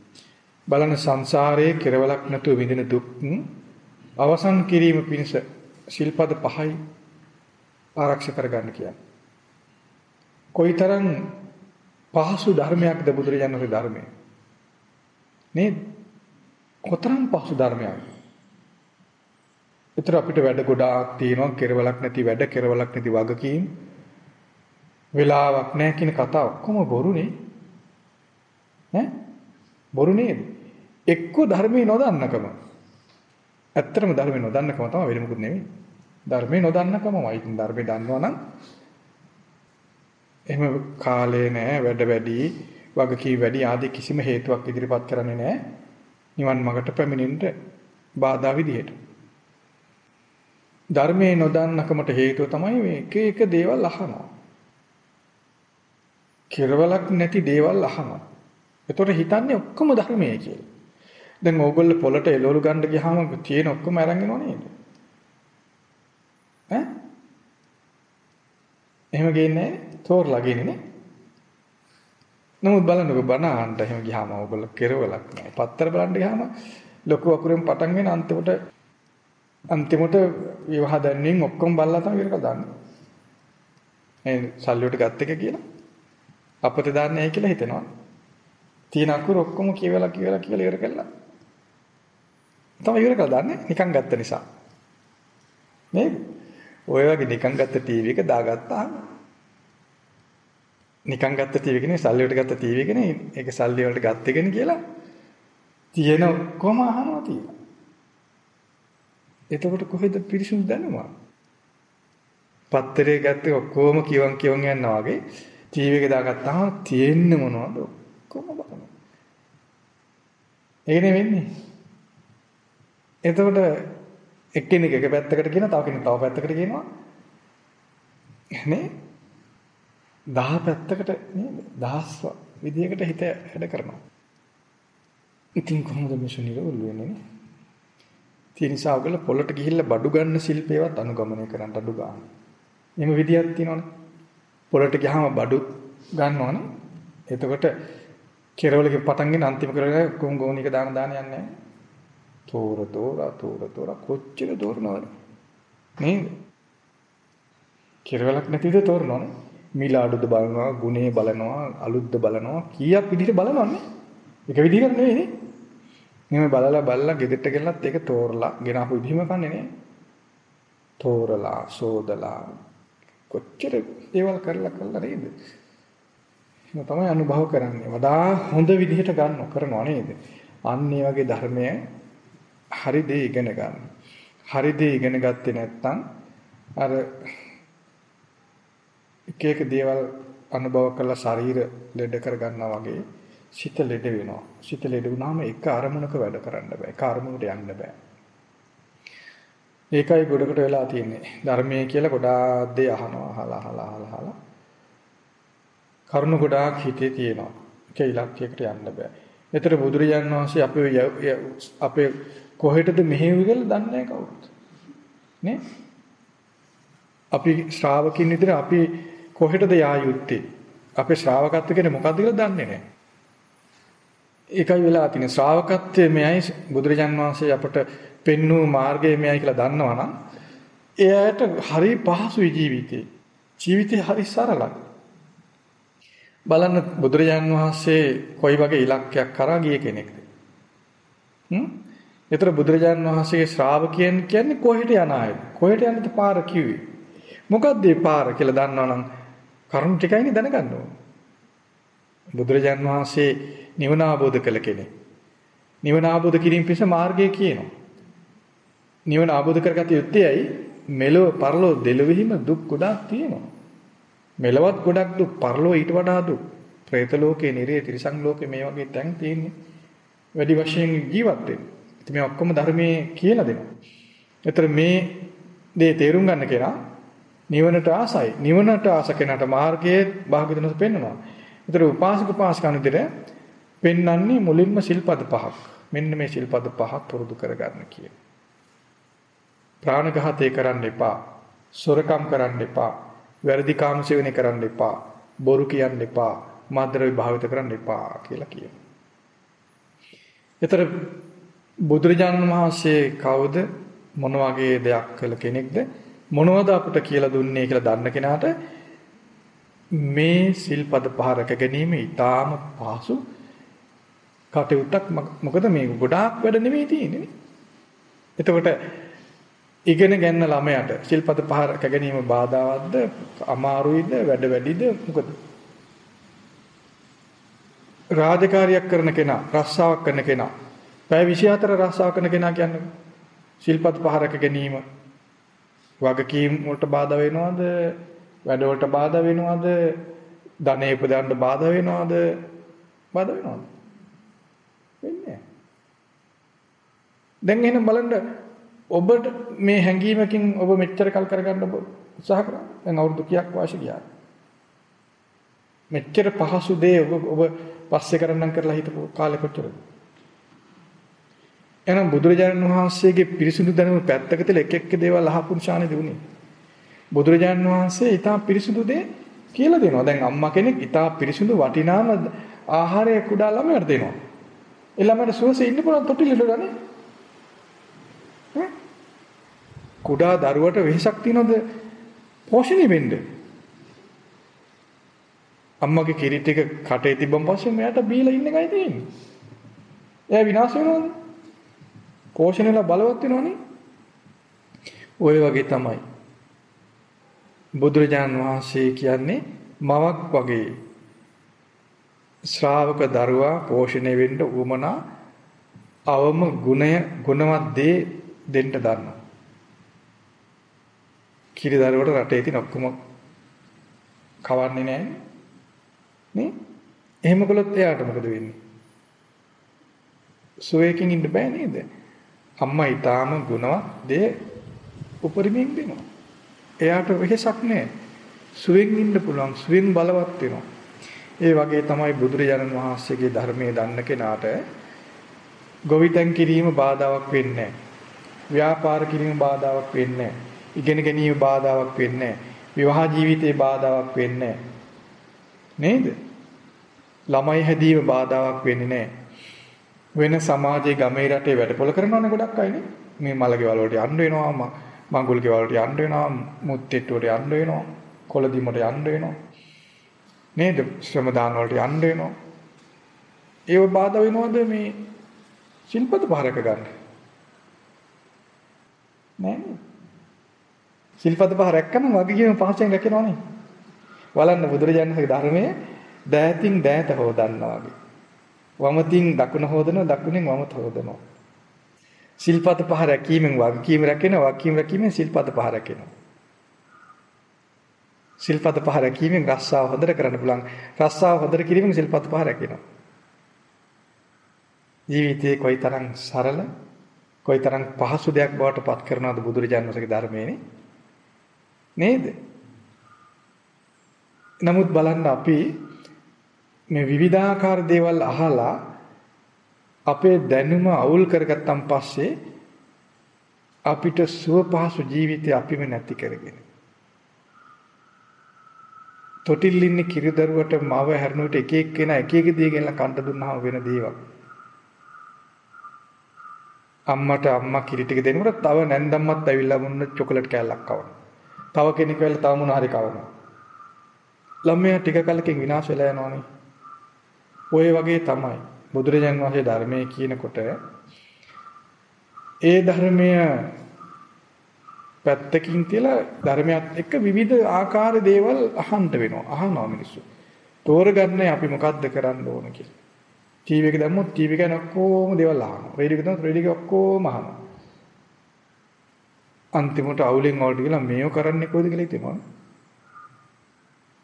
බලන සංසාරයේ කෙරවලක් නැතුව විඳින දුක් අවසන් කිරීම පිණිස සිල්පද පහයි ආරක්ෂා කරගන්න කියන්නේ. කොයිතරම් පහසු ධර්මයක්ද බුදුරජාණන්ගේ ධර්මය. නේද? කොතරම් පහසු ධර්මයක්ද? ඒතර අපිට වැඩ ගොඩාක් තියෙනවා කෙරවලක් නැති වැඩ කෙරවලක් නැති වගකීම්. වෙලාවක් නැහැ කියන කතාව ඔක්කොම බොරුනේ. ඈ? බොරු නේද? එක්ක ධර්මයේ නොදන්නකම. ඇත්තටම ධර්මයේ නොදන්නකම තමයි වෙන මොකුත් නෙමෙයි. ධර්මයේ නොදන්නකමයි ඉතින් ධර්මයේ දන්නවනම් එහෙම කාලේ නැහැ වැඩ වැඩි වගකීම් වැඩි ආදී කිසිම හේතුවක් ඉදිරිපත් කරන්නේ නැහැ. නිවන් මාර්ගට පැමිණෙන්න බාධා විදිහට. ධර්මයේ නොදන්නකමට හේතුව තමයි මේ එක එක දේවල් අහනවා. කෙරවලක් නැති දේවල් අහනවා. ඒතකොට හිතන්නේ ඔක්කොම ධර්මයේ කියලා. දැන් ඕගොල්ලෝ පොළට එළවලු ගන්න ගියාම තියෙන ඔක්කොම අරන් එනව නේද? ඈ? එහෙම ගේන්නේ තෝරලා ගේන්නේ නේ? නමුත් බලන්නකෝ බණ අහන්න එහෙම ගියාම ඕගොල්ලෝ කෙරවලක් නැහැ. පත්තර බලන්න ගියාම ලොකු අකුරෙන් පටන් ගෙන අන්තිමට අන්තිමට විවාහ දැන්වීම ඔක්කොම බල්ලා තමයි ඉවර කරලා දාන්නේ. මේ සල්ලි වලට ගත්ත එක කියලා අපත දාන්නේ නැහැ කියලා හිතනවා. තියෙන අකුරු ඔක්කොම කියවලා කියවලා කියලා ඉවර කළා. තමයි ඉවර කරලා දාන්නේ නිකන් ගත්ත නිසා. නේද? ඔය වගේ නිකන් ගත්ත ටීවී එක දාගත්තාම නිකන් ගත්ත ටීවී එකනේ සල්ලි වලට ගත්ත ටීවී එකනේ ඒක සල්ලි වලට ගත්ත එකනේ කියලා තියෙන ඔක්කොම අහනවා තියෙනවා. එතකොට කොහෙද පිරිසුදු දැනුම? පත්තරේ ගත්තේ ඔක්කොම කියවන් කියවන් යනවා වගේ ටීවී එක දාගත්තාම තියෙන්නේ මොනවද ඔක්කොම බලනවා. ඒකනේ වෙන්නේ. එතකොට එක්කෙනෙක් එක පැත්තකට කියනවා තව කෙනෙක් තව පැත්තකට කියනවා. නේ? දහ පැත්තකට නේද? දහස් විදියකට හිත වැඩ කරනවා. ඉතින් කොහොමද මේ සුනිරවල වෙන්නේ? ඒ නිසා ඔයගොල්ලෝ පොළට ගිහිල්ලා බඩු ගන්න ශිල්පේවත් අනුගමනය කරන්න අඩු ගන්න. එහෙම විදියක් තියෙනවනේ. පොළට ගියාම බඩු ගන්නවනේ. එතකොට කෙරවලකින් පටන් ගෙන අන්තිම කරගෙන කොම් ගෝනික දාන දාන යන්නේ තෝර තෝර තෝර තෝර කොච්චර තෝරනවද නේද කෙරවලක් නැතිද තෝරනවනේ මිල අඩුද බලනවා ගුණේ බලනවා අලුත්ද බලනවා කීයක් විදිහට බලනවන්නේ එක විදිහක් නෙවෙයි නේ මෙහෙම බලලා බලලා ගෙදරට ගෙනලත් ඒක තෝරලා ගෙනාපු විදිහම කන්නේ නේ. තෝරලා සෝදලා කොච්චර දේවල් කරලා කරලා නේද? එහෙනම් තමයි අනුභව කරන්නේ. වඩා හොඳ විදිහට ගන්න කරනවා නේද? අන්න ඒ වගේ ධර්මය හරි දේ ඉගෙන ගන්න. හරි දේ ඉගෙන ගත්තේ නැත්නම් අර එක එක දේවල් අනුභව කරලා ශරීර ලෙඩ කර ගන්නවා වගේ සිත ලෙඩ වෙනවා. සිත ලෙඩ වුණාම එක අරමුණක වැඩ කරන්න බෑ. එක අරමුණකට යන්න බෑ. ඒකයි ගොඩකට වෙලා තියෙන්නේ. ධර්මයේ කියලා ගොඩාක් දේ අහනවා, අහලා අහලා අහලා අහලා. කරුණ ගොඩාක් හිතේ තියෙනවා. ඒක ඉලක්කයකට යන්න බෑ. ඒතර බුදුරජාන් වහන්සේ අපේ අපේ කොහෙටද මෙහෙවි කියලා දන්නේ නැහැ කවුරුත්. නේ? අපි ශ්‍රාවකින් විදිහට අපි කොහෙටද යා යුත්තේ? අපේ ශ්‍රාවකත්ව කියන්නේ මොකක්ද කියලා දන්නේ නැහැ. ඒකයි වෙලා තියෙන ශ්‍රාවකත්වයේ මෙයයි බුදුරජාන් වහන්සේ අපට පෙන්වූ මාර්ගය මෙයයි කියලා දන්නවනම් එයාට හරි පහසුයි ජීවිතේ. ජීවිතේ හරි සරලයි. බලන්න බුදුරජාන් වහන්සේ කොයි වගේ ඉලක්කයක් කරා ගිය කෙනෙක්ද? හ්ම්? ඒතර බුදුරජාන් වහන්සේගේ ශ්‍රාවකයන් කියන්නේ කොහෙට යන අයද? කොහෙට යන්නද පාර කිව්වේ? මොකක්ද මේ පාර කියලා දන්නවනම් කරුණු ටිකයිනේ දැනගන්න ඕනේ. බුදුරජාන් වහන්සේ නිවන ආબોධ කළ කෙනෙක්. නිවන ආબોධ කිරීම පිණිස මාර්ගය කියනවා. නිවන ආબોධ කරගත යුත්තේයි මෙලොව පරලොව දෙලොවෙහිම දුක් ගොඩාක් තියෙනවා. මෙලොවත් ගොඩක් දුක් පරලොව ඊට වඩා දුක්. പ്രേත ලෝකේ, නිරේ, තිරිසන් ලෝකේ මේ වගේ තැන් තියෙන්නේ. වැඩි වශයෙන් ජීවත් වෙන්න. ඉතින් මේ ඔක්කොම ධර්මයේ කියලා දෙනවා. ඒතර මේ දේ තේරුම් ගන්න කෙනා නිවනට ආසයි. නිවනට ආස කෙනාට මාර්ගයේ භාග්‍යතුන්ස පෙන්වනවා. ඒතර උපාසක උපාසිකාන විදිහට පෙන්වන්නේ මුලින්ම සිල්පද පහක්. මෙන්න මේ සිල්පද පහක් පුරුදු කරගන්න කියන. ප්‍රාණඝාතය කරන්න එපා. සොරකම් කරන්න එපා. වැරදි කාම සේවනය කරන්න එපා. බොරු කියන්න එපා. මද්ද්‍රව්‍ය භාවිත කරන්න එපා කියලා කියනවා. ඒතර බුදුරජාණන් වහන්සේ කවුද මොන වගේ දෙයක් කළ කෙනෙක්ද මොනවද අපිට කියලා දුන්නේ කියලා දන්න කෙනාට මේ සිල්පද පහ රැක ගැනීම ඊටාම පහසු කටයුත්තක් මොකද මේ ගොඩාක් වැඩ නෙමෙයි තියෙන්නේ. එතකොට ඉගෙන ගන්න ළමයාට සිල්පද පහ රැක ගැනීම බාධාවත්ද අමාරුයිද වැඩ වැඩිද මොකද? රාජකාරියක් කරන කෙනා රස්සාවක් කරන කෙනා පැය 24 රස්සාව කරන කෙනා කියන්නේ සිල්පද පහ රැක ගැනීම වගකීම් වලට බාධා වෙනවද වැඩ වලට බාධා වෙනවද? ධනෙ උපදවන්න බාධා වෙනවද? බාධා වෙනවද? වෙන්නේ දැන් එහෙනම් බලන්න ඔබට මේ හැඟීමකින් ඔබ මෙච්චර කල් කරගන්න ඔබ උත්සාහ කරා? දැන් අවුරුදු කීයක් වාසය ගියා මෙච්චර පහසු දේ ඔබ ඔබ පස්සේ කරන්නම් කරලා හිටපු කාලෙ කොච්චරද? එහෙනම් බුදුරජාණන් වහන්සේගේ පිරිසිදු දැනුම පැත්තක තියලා එක එක දේවල් අහපු ශානෙ දුන්නේ. බුදුරජාණන් වහන්සේ ඊටා පිරිසිදු දේ කියලා දෙනවා. දැන් අම්මා කෙනෙක් ඊටා පිරිසිදු වටිනාම ආහාරය කුඩා ළමයට දෙනවා. ඒ ළමයට සුවසේ ඉන්න පුළුවන් තොටිලට ගන්නේ. කුඩා දරුවට වෙහසක් තියනොද පෝෂණය වෙන්න. අම්මගේ කිරි ටික කටේ තිබ්බන් පස්සේ මෙයාට බීලා ඉන්න එකයි තියෙන්නේ. එයා විනාශ වෙනවද? පෝෂණයලා බලවත් වෙනවනේ. ওই වගේ තමයි. බුදුරජාන් වහන්සේ කියන්නේ මවක් වගේ ශ්‍රාවක දරුවා පෝෂණය වෙන්න උවමනා අවම ගුණය ගුණවත් දේ දෙන්න දන්නවා. කිරි දරුවට රටේ තියෙන ඔක්කොම කවන්නේ නැහැ නේ? එහෙම කළොත් එයාට මොකද වෙන්නේ? සුවේකින් ඉන්න බෑ නේද? අම්මා ඊටාම ගුණවත් දේ උපරිමයෙන් දෙනවා. එයාට වෙහසක් නැහැ. සුවෙන් ඉන්න පුළුවන්, සුවෙන් බලවත් වෙනවා. ඒ වගේ තමයි බුදුරජාණන් වහන්සේගේ ධර්මයේ දන්න කෙනාට ගොවිතැන් කිරීම බාධාවක් වෙන්නේ නැහැ. ව්‍යාපාර කිරීම බාධාවක් වෙන්නේ නැහැ. ඉගෙන ගැනීම බාධාවක් වෙන්නේ නැහැ. විවාහ ජීවිතේ බාධාවක් වෙන්නේ නේද? ළමයි හැදීම බාධාවක් වෙන්නේ නැහැ. වෙන සමාජයේ ගමේ රටේ වැඩපොළ කරනවනේ ගොඩක් අයනේ. මේ මල ගෙවල් වලට යන්න වෙනවා, මඟුල් ගෙවල් වලට යන්න වෙනවා, මුත්තේට්ටු වලට යන්න වෙනවා, කොළදිමට යන්න වෙනවා. නේද? ශ්‍රම දාන වලට යන්න වෙනවා. ඒව බාධා වෙනවද මේ ශිල්පද පහරක ගන්න? නෑ. ශිල්පද පහ රැක්කම වගකීම පහසෙන් රැකෙනවනේ. බලන්න බුදුරජාණන්ගේ ධර්මයේ දෑතින් දෑත හොදන්නා වගේ. වමතින් දකුණ හොදනවා දකුණෙන් වමත හොදනවා. සිල්පත පහ රැකීමෙන් වගකීම රැකෙනවා වගකීම රැකීමෙන් සිල්පත පහ රැකෙනවා. සිල්පත පහ රැකීමෙන් රස්සාව හොදට කරන්න පුළුවන්. රස්සාව හොදට කිරීමෙන් සිල්පත පහ රැකෙනවා. ජීවිතේ කොයිතරම් සරල කොයිතරම් පහසු දෙයක් බවට පත් කරනවද බුදුරජාණන් වහන්සේගේ ධර්මයේනේ නේද? නමුත් බලන්න අපි මේ විවිධාකාර දේවල් අහලා අපේ දැනුම අවුල් කරගත්තන් පස්සේ අපිට සුව පහසු ජීවිතය අපිම නැති කරගෙන. තොටිල් ඉන්නේ කිරිදරුවට මව හැරෙනුවට එක එක කෙනා එක එක දේ ගෙනලා කන්න දුන්නාම වෙන දේවල්. අම්මට අම්මා කිරි ටික දෙනකොට තව නැන්දම්මත් ඇවිල්ලා මුන්න චොකලට් කෑල්ලක් කවනවා. තව කෙනෙක් වෙලා තව මොන හරි කවනවා. ළමයා ටික කලකින් විනාශ වෙලා යනවනේ. ඔය වගේ තමයි බුදුරජාන් වහන්සේ ධර්මයේ කියනකොට ඒ ධර්මය පැත්තකින් තියලා ධර්මයත් එක්ක විවිධ ආකාර දේවල් අහන්න වෙනවා. අහනවා මිනිස්සු. තෝරගන්නේ අපි මොකද්ද කරන්න ඕන කියලා. ටීවී එක දැම්මොත් ටීවී එක ඔක්කොම දේවල් අහනවා. රේඩියෝ එක දැම්මොත් රේඩියෝ එක ඔක්කොම අහනවා. අන්තිමට අවුලෙන් වලට ගිහලා මේව කරන්නේ කොයිද කියලා හිතෙනවා.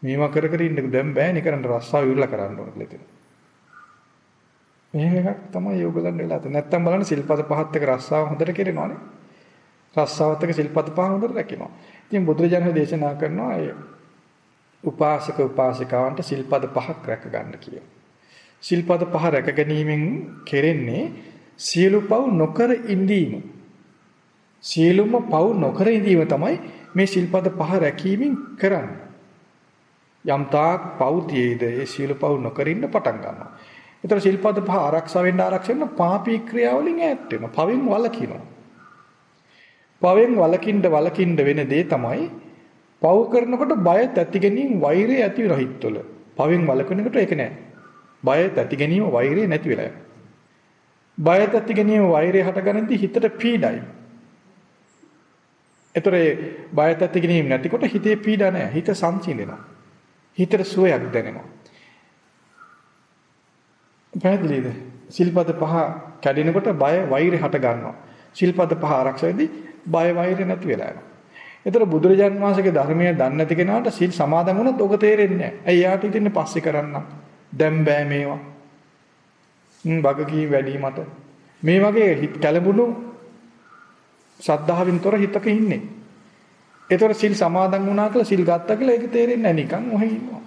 මේවා කර කර ඉන්න දැන් බෑනේ කරන්න රස්සාව ඉවරලා කරන්න ඕන කියලා හිතෙනවා. මෙහෙම එකක් තමයි යෝගලන් වෙලා තියෙන්නේ. නැත්තම් බලන්න සිල්පද පහත් එක රස්සාව හොඳට කෙරෙනවානේ. රස්සාවත් එක සිල්පද පහ හොඳට රැකෙනවා. ඉතින් බුදුරජාණන් දේශනා කරනවා ඒ උපාසක උපාසිකාවන්ට සිල්පද පහක් රැක ගන්න කියලා. සිල්පද පහ රැක ගැනීමෙන් කෙරෙන්නේ සියලු පව් නොකර ඉඳීම. සියලුම පව් නොකර ඉඳීම තමයි මේ සිල්පද පහ රැකීමෙන් කරන්නේ. යම් තාක් පව් තියේද ඒ සියලු පව් නොකර ඉන්න පටන් ගන්නවා. ඒතර සිල්පද පහ ආරක්ෂා වෙන්න ආරක්ෂා වෙන්න පාපී ක්‍රියාවලින් ඈත් වෙනවා. පවෙන් වළකිනවා. පවෙන් වළකින්න වළකින්න වෙන දේ තමයි පව් කරනකොට බය තැති ගැනීම වෛරය ඇති වෙන හිතවල. පවෙන් වළකිනකොට ඒක නෑ. බය තැති ගැනීම වෛරය නැති වෙලා යනවා. බය තැති ගැනීම වෛරය හටගනින්දී හිතට පීඩයි. ඒතර බය තැති ගැනීම නැතිකොට හිතේ පීඩ නැහැ. හිත සංසිඳෙනවා. හිතට සුවයක් දැනෙනවා. පැහැදිලිද? සිල්පද පහ කැඩෙනකොට බය වෛරය හට ගන්නවා. සිල්පද පහ ආරක්ෂා වෙද්දී බය වෛරය නැති වෙලා යනවා. ඒතර බුදුරජාන් වහන්සේගේ ධර්මය දන්නේ නැති කෙනාට සිල් සමාදන් වුණොත් ඔක තේරෙන්නේ නැහැ. ඇයි යාට ඉතින් පස්සේ කරන්නම්. දැන් බෑ මේවා. හ්ම් වගකීම් වැඩි මට. මේ වගේ හිත කලබුණු සද්ධාවෙන් තොර හිතක ඉන්නේ. ඒතර සිල් සමාදන් වුණා කියලා සිල් ගත්තා කියලා ඒක තේරෙන්නේ නැහැ නිකන් ඔහෙ ඉන්නවා.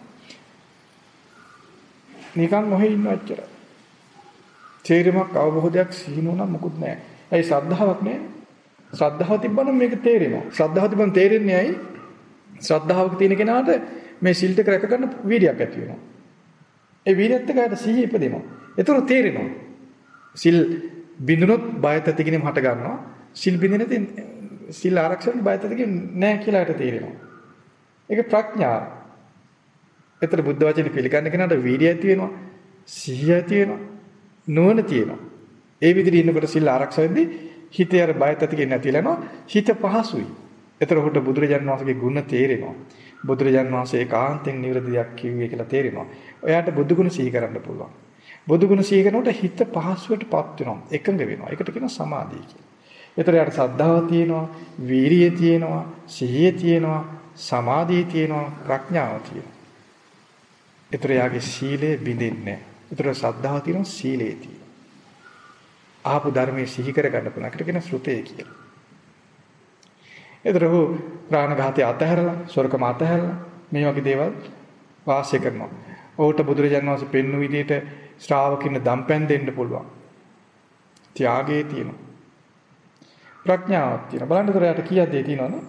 නිකන් ඔහෙ ඉන්නවා එච්චරයි. තේරීමක් අවබෝධයක් සිහිනුණා මොකුත් නැහැ. ඒ ශ්‍රද්ධාවක් නෑ. ශ්‍රද්ධාව තිබ්බනම් මේක තේරෙනවා. ශ්‍රද්ධාව තිබ්බම තේරෙන්නේ ඇයි? ශ්‍රද්ධාවක තියෙන කෙනාට මේ සිල් ටික රැක ගන්න වීර්යයක් ඇති වෙනවා. ඒ වීර්යයත් එක්ක සිහිය ඉපදෙනවා. ඒතර තේරෙනවා. සිල් බිඳුනොත් බයත තිගිනීම හට ගන්නවා. සිල් බිඳින තෙන් සිල් ආරක්ෂණ බයත තිගින් නෑ කියලාට තේරෙනවා. ඒක ප්‍රඥාව. ඒතර බුද්ධ වචනේ පිළිගන්න කෙනාට වීර්යය ඇති වෙනවා. සිහිය ඇති වෙනවා. නුවණ තියෙනවා. ඒ විදිහට ඉන්නකොට සිල් ආරක්ෂා වෙද්දී හිතේ අර බයත් ඇති කියන්නේ නැතිලා යනවා. හිත පහසුයි. ඒතර ඔහුට බුදුරජාන් වහන්සේගේ ගුණ තේරෙනවා. බුදුරජාන් වහන්සේ ඒකාන්තයෙන් නිවැරදි දෙයක් කිව්වේ කියලා තේරෙනවා. ඔයාට බුදු ගුණ සිහි කරන්න පුළුවන්. බුදු ගුණ සිහි කරනකොට හිත පහසුවටපත් වෙනවා. එකඟ වෙනවා. ඒකට කියනවා සමාධිය කියලා. ඒතර යාට සද්ධාව තියෙනවා, වීරිය තියෙනවා, සිහිය තියෙනවා, සමාධිය තියෙනවා, ප්‍රඥාව තියෙනවා. ඒතර යාගේ සීලය බිඳෙන්නේ නැහැ. ඒතර සද්ධාව තියෙනවා සීලේ තියෙනවා. ආපු ධර්මයේ සිහි කර ගන්න පුළුවන්. ඒකට කියන ශ්‍රුතේ කියලා. ඒතර ඔහු ප්‍රාණඝාතය අතහැරලා, සොරකම අතහැරලා මේ වගේ දේවල් වාසය කරනවා. ඔහුට බුදුරජාණන් වහන්සේ පෙන්වු විදිහට ශ්‍රාවකින්න දම්පැන් දෙන්න පුළුවන්. ත්‍යාගයේ තියෙනවා. ප්‍රඥාවක් තියෙනවා. බලන්න ඒතර යට කීයක් දේ තියෙනවනේ.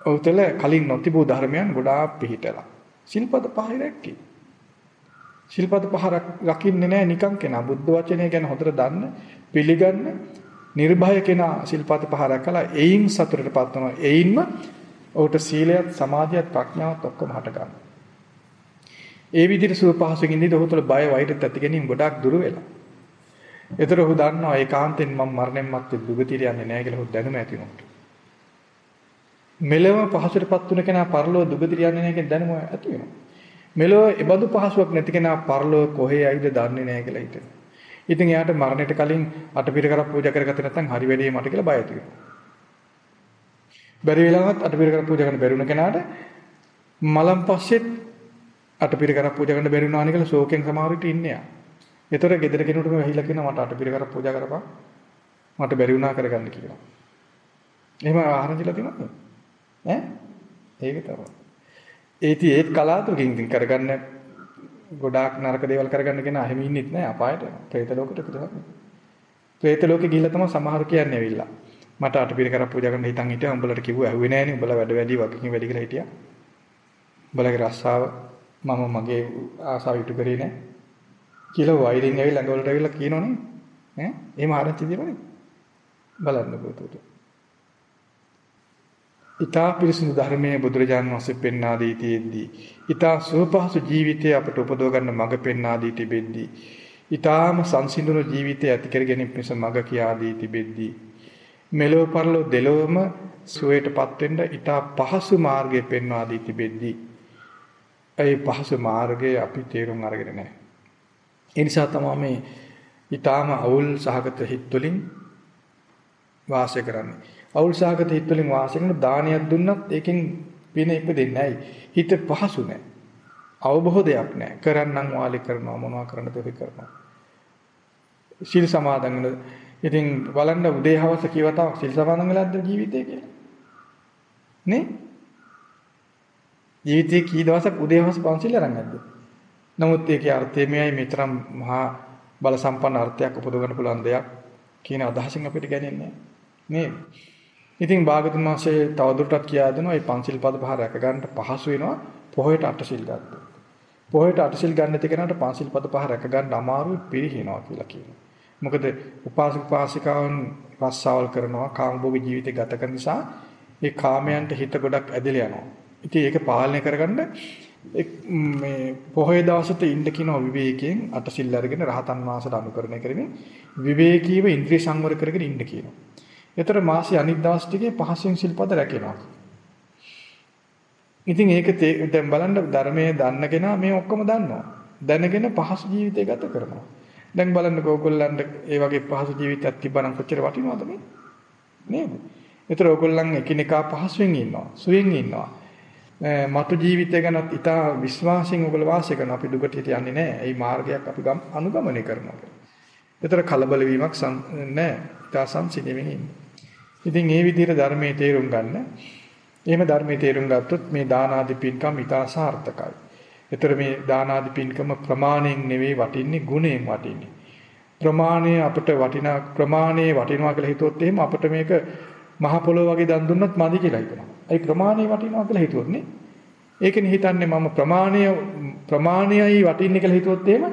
ඔහුතල කලින් නොතිබූ ධර්මයන් ගොඩාක් පිළිහිටලා. සිල්පද පහයි රැක්කේ. ශිල්පද පහ රකින්නේ නැහැ නිකන් කෙනා. බුද්ධ වචනය ගැන හොඳට දන්න, පිළිගන්න, නිර්භය කෙනා ශිල්පද පහ රැකලා එයින් සතුටටපත් වෙනවා. එයින්ම ඔහුට සීලයත්, සමාධියත්, ප්‍රඥාවත් ඔක්කොම හට ගන්නවා. ඒ විදිහට සුව පහසුකින් ඉඳි ඔහු තුළ බය වෛරත් ඇති ගැනීම ගොඩාක් දුර වෙලා. ඒතර ඔහු දන්නවා ඒකාන්තයෙන් මම මරණයන් මත්තේ දුගතියට යන්නේ නැහැ කියලා ඔහු දැනුම ඇති වුණා. මෙලව පහසුටපත් වුණ කෙනා පරලෝක දුගතියට යන්නේ නැහැ කියන දැනුම ඇති වෙනවා. මෙලොව ඒබඳු පහසුවක් නැති කෙනා පරලොව කොහේ ඇයිද දන්නේ නැහැ කියලා හිතෙනවා. ඉතින් එයාට මරණයට කලින් අටපිර කරක් පූජා කරගත්තේ නැත්නම් හරි වැඩේ මට කියලා බය ඇති වෙනවා. බැරි වෙලාවත් අටපිර කරක් පූජා කරන්න බැරි වුණ කෙනාට මලම් පස්සෙත් අටපිර කරක් පූජා කරන්න බැරි වුණානේ කියලා ශෝකෙන් සමහරවිට ඉන්නේ යා. ඒතර ගෙදර කෙනෙකුට ඇහිලා කියනවා මට අටපිර කරක් පූජා කරපන්. මට බැරි වුණා කරගන්න කියලා. එහෙම ආහාරජිලා තියෙනවද? ඈ? ඒක තමයි. ඒටි ඒත් කලාතුරකින් ඉතින් කරගන්න ගොඩාක් නරක දේවල් කරගන්න කෙනා හැම ඉන්නෙත් නෑ අපායට. പ്രേත ලෝකෙට විතරක් പ്രേත ලෝකෙ ගිහිල්ලා තමයි සමහර කියන්නේ ඇවිල්ලා. මට අටපිර කරා පූජා කරන්න හිතන් හිටියා. උඹලට කිව්ව ඇහුවේ නෑනේ උඹලා වැඩ වැඩි වගකින් වැඩි කියලා හිටියා. උඹලගේ රස්සාව මම මගේ ආසාව ඉටු කරේ නෑ. කියලා වයිරින් ඇවිල්ලා ළඟවලට ඇවිල්ලා කියනෝනේ ඈ? එහෙම ආරංචි දෙනවනේ බලන්න පුතේ ඊතා පිරිසිදු ධර්මයේ බුදුරජාණන් වහන්සේ පෙන්වා දී තියෙද්දී ඊතා සුවපහසු ජීවිතය අපට උපදව ගන්න මඟ පෙන්වා දී තිබෙද්දී ඊ타ම සංසිඳුණු ජීවිතය ඇති කර ගැනීම පිණිස මඟ කියා දී තිබෙද්දී මෙලොව පරලොව දෙලොවම සුවයටපත් වෙන්න ඊටා පහසු මාර්ගය පෙන්වා දී තිබෙද්දී ඒ පහසු මාර්ගය අපි තේරුම් අරගෙන නැහැ. ඒ නිසා තමයි මේ ඊටාම අවුල් සහගත හිත් වලින් වාසය කරන්නේ. අවුල් සහගත හිත් වලින් වාසය කරන දානයක් දුන්නත් ඒකෙන් පින ඉපදෙන්නේ නැහැ. හිත පහසු නැහැ. අවබෝධයක් නැහැ. කරන්නම් වාලි කරනවා මොනවා කරන්නද ඒක කරනවා. සීල් සමාදන් වෙන ඉතින් බලන්න උදේ හවස කීවතාවක් සීල් සමාදන් වෙලාද ජීවිතේ කියලා. නේ? ජීවිතේ කී දවසක් උදේ හවස පන්සිල් අරන් නැද්ද? නමුත් ඒකේ අර්ථය මෙයයි මෙතරම් මහා බල සම්පන්න අර්ථයක් උපදව ගන්න පුළුවන් දෙයක් කියන අදහසින් අපිට ගන්නේ නේද? ඉතින් භාගතුන් වහන්සේ තවදුරටත් කියා දෙනවා මේ පන්සිල් පද පහ රැක ගන්න පහසු වෙනවා පොහොයට අටසිල් ගන්න. පොහොයට අටසිල් ගන්න නැති කෙනාට පන්සිල් පද පහ රැක ගන්න අමාරුයි පිරිහිනවා කියලා කියනවා. මොකද උපාසක උපාසිකාවන් රස්සාවල් කරනවා කාමභෝග ජීවිතය ගත කරන නිසා ඒ කාමයන්ට හිත ගොඩක් ඇදලා යනවා. ඉතින් ඒක පාලනය කරගන්න මේ පොහොය දවසට ඉන්න කියනවා විවේකයෙන් අටසිල් අරගෙන රහතන් වහන්සේට අනුකරණය කරමින් විවේකීව ඉන්ද්‍රිය සංවර කරගෙන ඉන්න කියනවා. ඒතර මාසේ අනිත් දවස් ටිකේ පහසෙන් සිල්පද රැකෙනවා. ඉතින් ඒක දැන් බලන්න ධර්මයේ දන්න කෙනා මේ ඔක්කොම දන්නවා. දැනගෙන පහසු ජීවිතය ගත කරනවා. දැන් බලන්නකෝ ඕගොල්ලන්ට ඒ වගේ පහසු ජීවිතයක් තිබ්බනම් කොච්චර වටිනවද මේ? නේද? ඒතර ඕගොල්ලන් එකිනෙකා පහසුවෙන් ඉන්නවා. සුවෙන් ඉන්නවා. මතු ජීවිතය ගැනත් ඉතා විශ්වාසයෙන් ඔයගොල්ලෝ වාසය කරන අපි දුකට යන්නේ නැහැ. ඒ මාර්ගයක් අපි අනුගමනය කරනවා. ඒතර කලබල වීමක් නැහැ. ඉතා සංසිඳෙමින් ඉන්නේ. ඉතින් මේ විදිහට ධර්මයේ තේරුම් ගන්න. එහෙම ධර්මයේ තේරුම් ගත්තොත් මේ දානාදි පින්කම් ඉතා සාර්ථකයි. ඒතර මේ දානාදි පින්කම ප්‍රමාණයෙන් නෙවෙයි වටින්නේ ගුණයෙන් වටින්නේ. ප්‍රමාණය අපිට වටිනා ප්‍රමාණයේ වටිනවා කියලා හිතුවොත් එහෙම අපිට මේක මහ පොළොව වගේ දන් දුන්නත් මදි කියලා හිතනවා. ඒ ප්‍රමාණය වටිනවා කියලා හිතුවොත් නේ. ඒකනේ හිතන්නේ මම ප්‍රමාණය ප්‍රමාණයයි වටින්නේ කියලා හිතුවොත් එහෙම